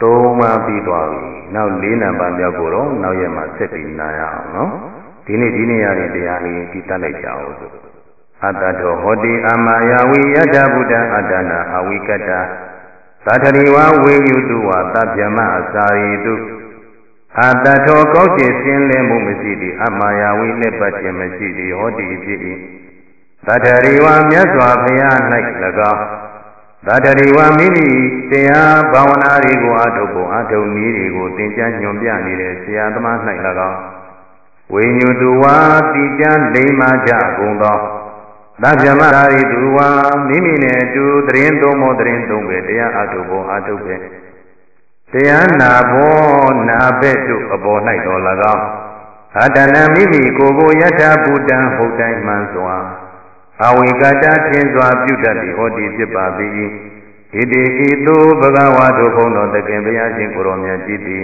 သုံးပါးပြီးသွားပြီနောက်၄နံပါတ်မြောက်ကိုတော့နောက်ရက်မှာဆက်ပြီးနာရအောင်နော်ဒီနေ့ဒီနေ့ရတဲ့တရားလေးပြီးတတ်လိုက်ကြအောင်ဆိုအတ္တတောဟောတိအမယဝိယတဗုဒ္ဓအတ္တနာအဝိကတ္တသတ္တရိဝဝေယုတုဝသဗ္ဗမအစာရိတုအတ္တထောကောက်ကျင်စင်းလဲမှုမရှိသည်အမယဝိလက်ပတ်ခြင်းမရှိသည်ဟောတိဖြစ်၏သ တ္တရိဝမြတ်စွာဘုရား၌၎င်းသတ္တရိဝမိမိတရားဘာဝနာတွေကိုအထုတ်ဖို့အထုတ်နည်းတွေကိုသင်ကြားညွှန်ပြနေတဲ့ဆရာသမား၌၎င်းဝိညုတုဝါတိကျမ်းလိမ္မာကြကုန်သောသဗ္ဗမရာရိတုဝါမိမိနဲ့အတူတရင်သုံးမောတရင်သုံးပဲတရားအထုတ်ဖို့အထုတ်ပဲတရားနာဖို့နာဘက်တို့အပေါ်၌တော်၎င်းအတ္တနမိမိကိုယ်ကိုယထာဘုဒ္ဓံဟုတ်တိုင်းမှန်စွာ အဝိကတထင်စွာပြုတတ်သည်ဟောဒီဖြစ်ပါသည်ဣတိဤသို့ဘဂဝါတို့ဘုန်းတော်တခင်ဘုရားရှင်ကိုရောမြတ်ကြည်သည်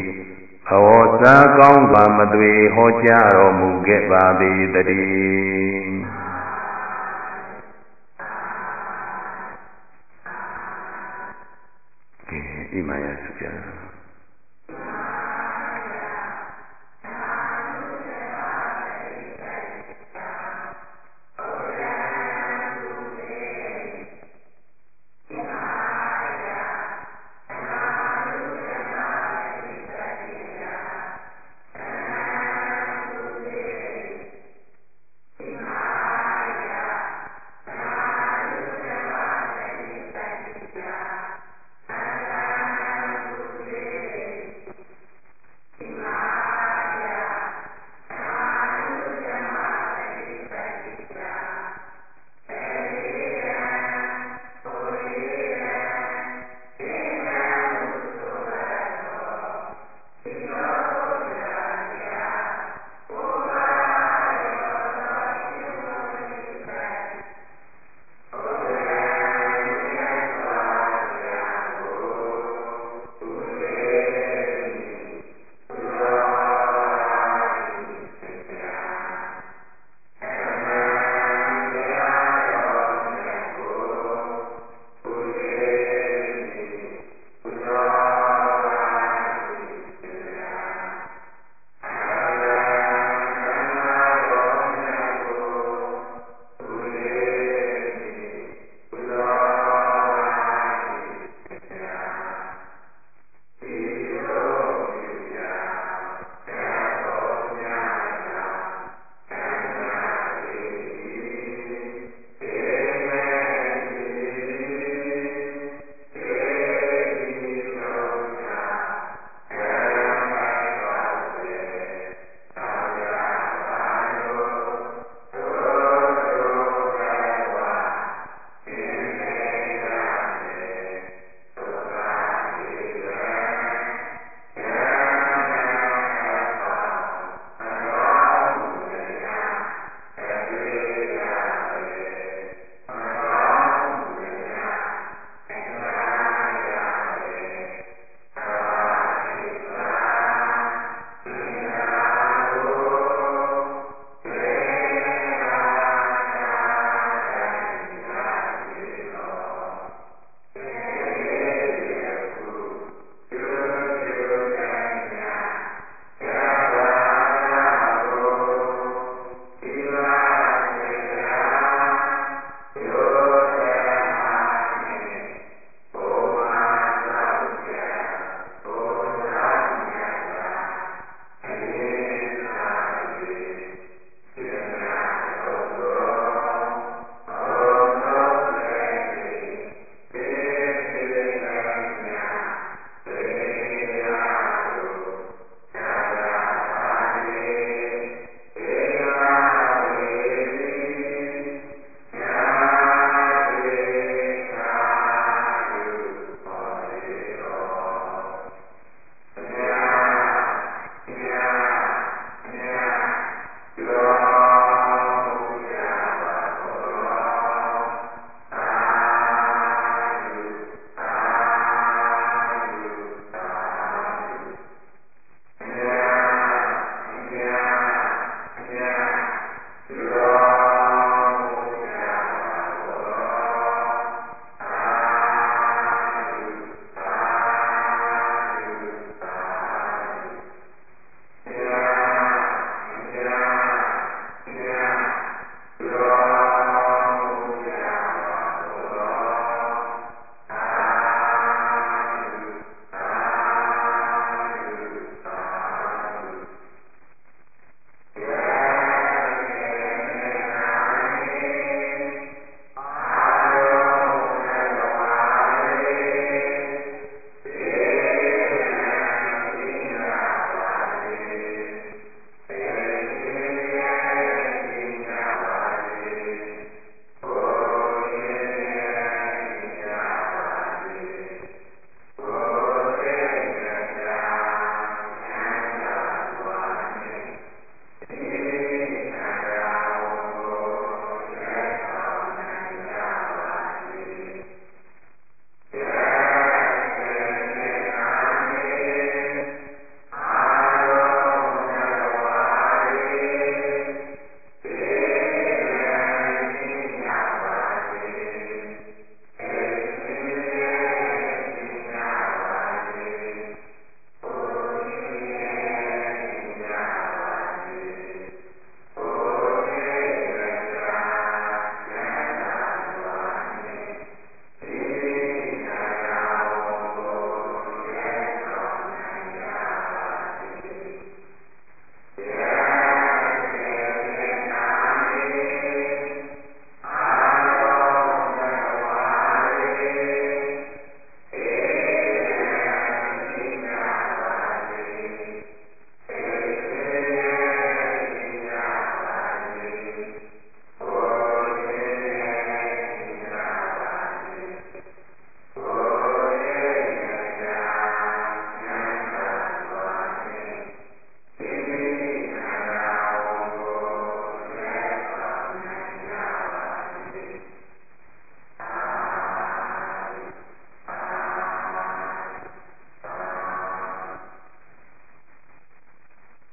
ဟောစာကောင်းပါမသွေဟောကြားတော်မူခဲ့ပါသည်တည်းကဲဣမယဆုကြ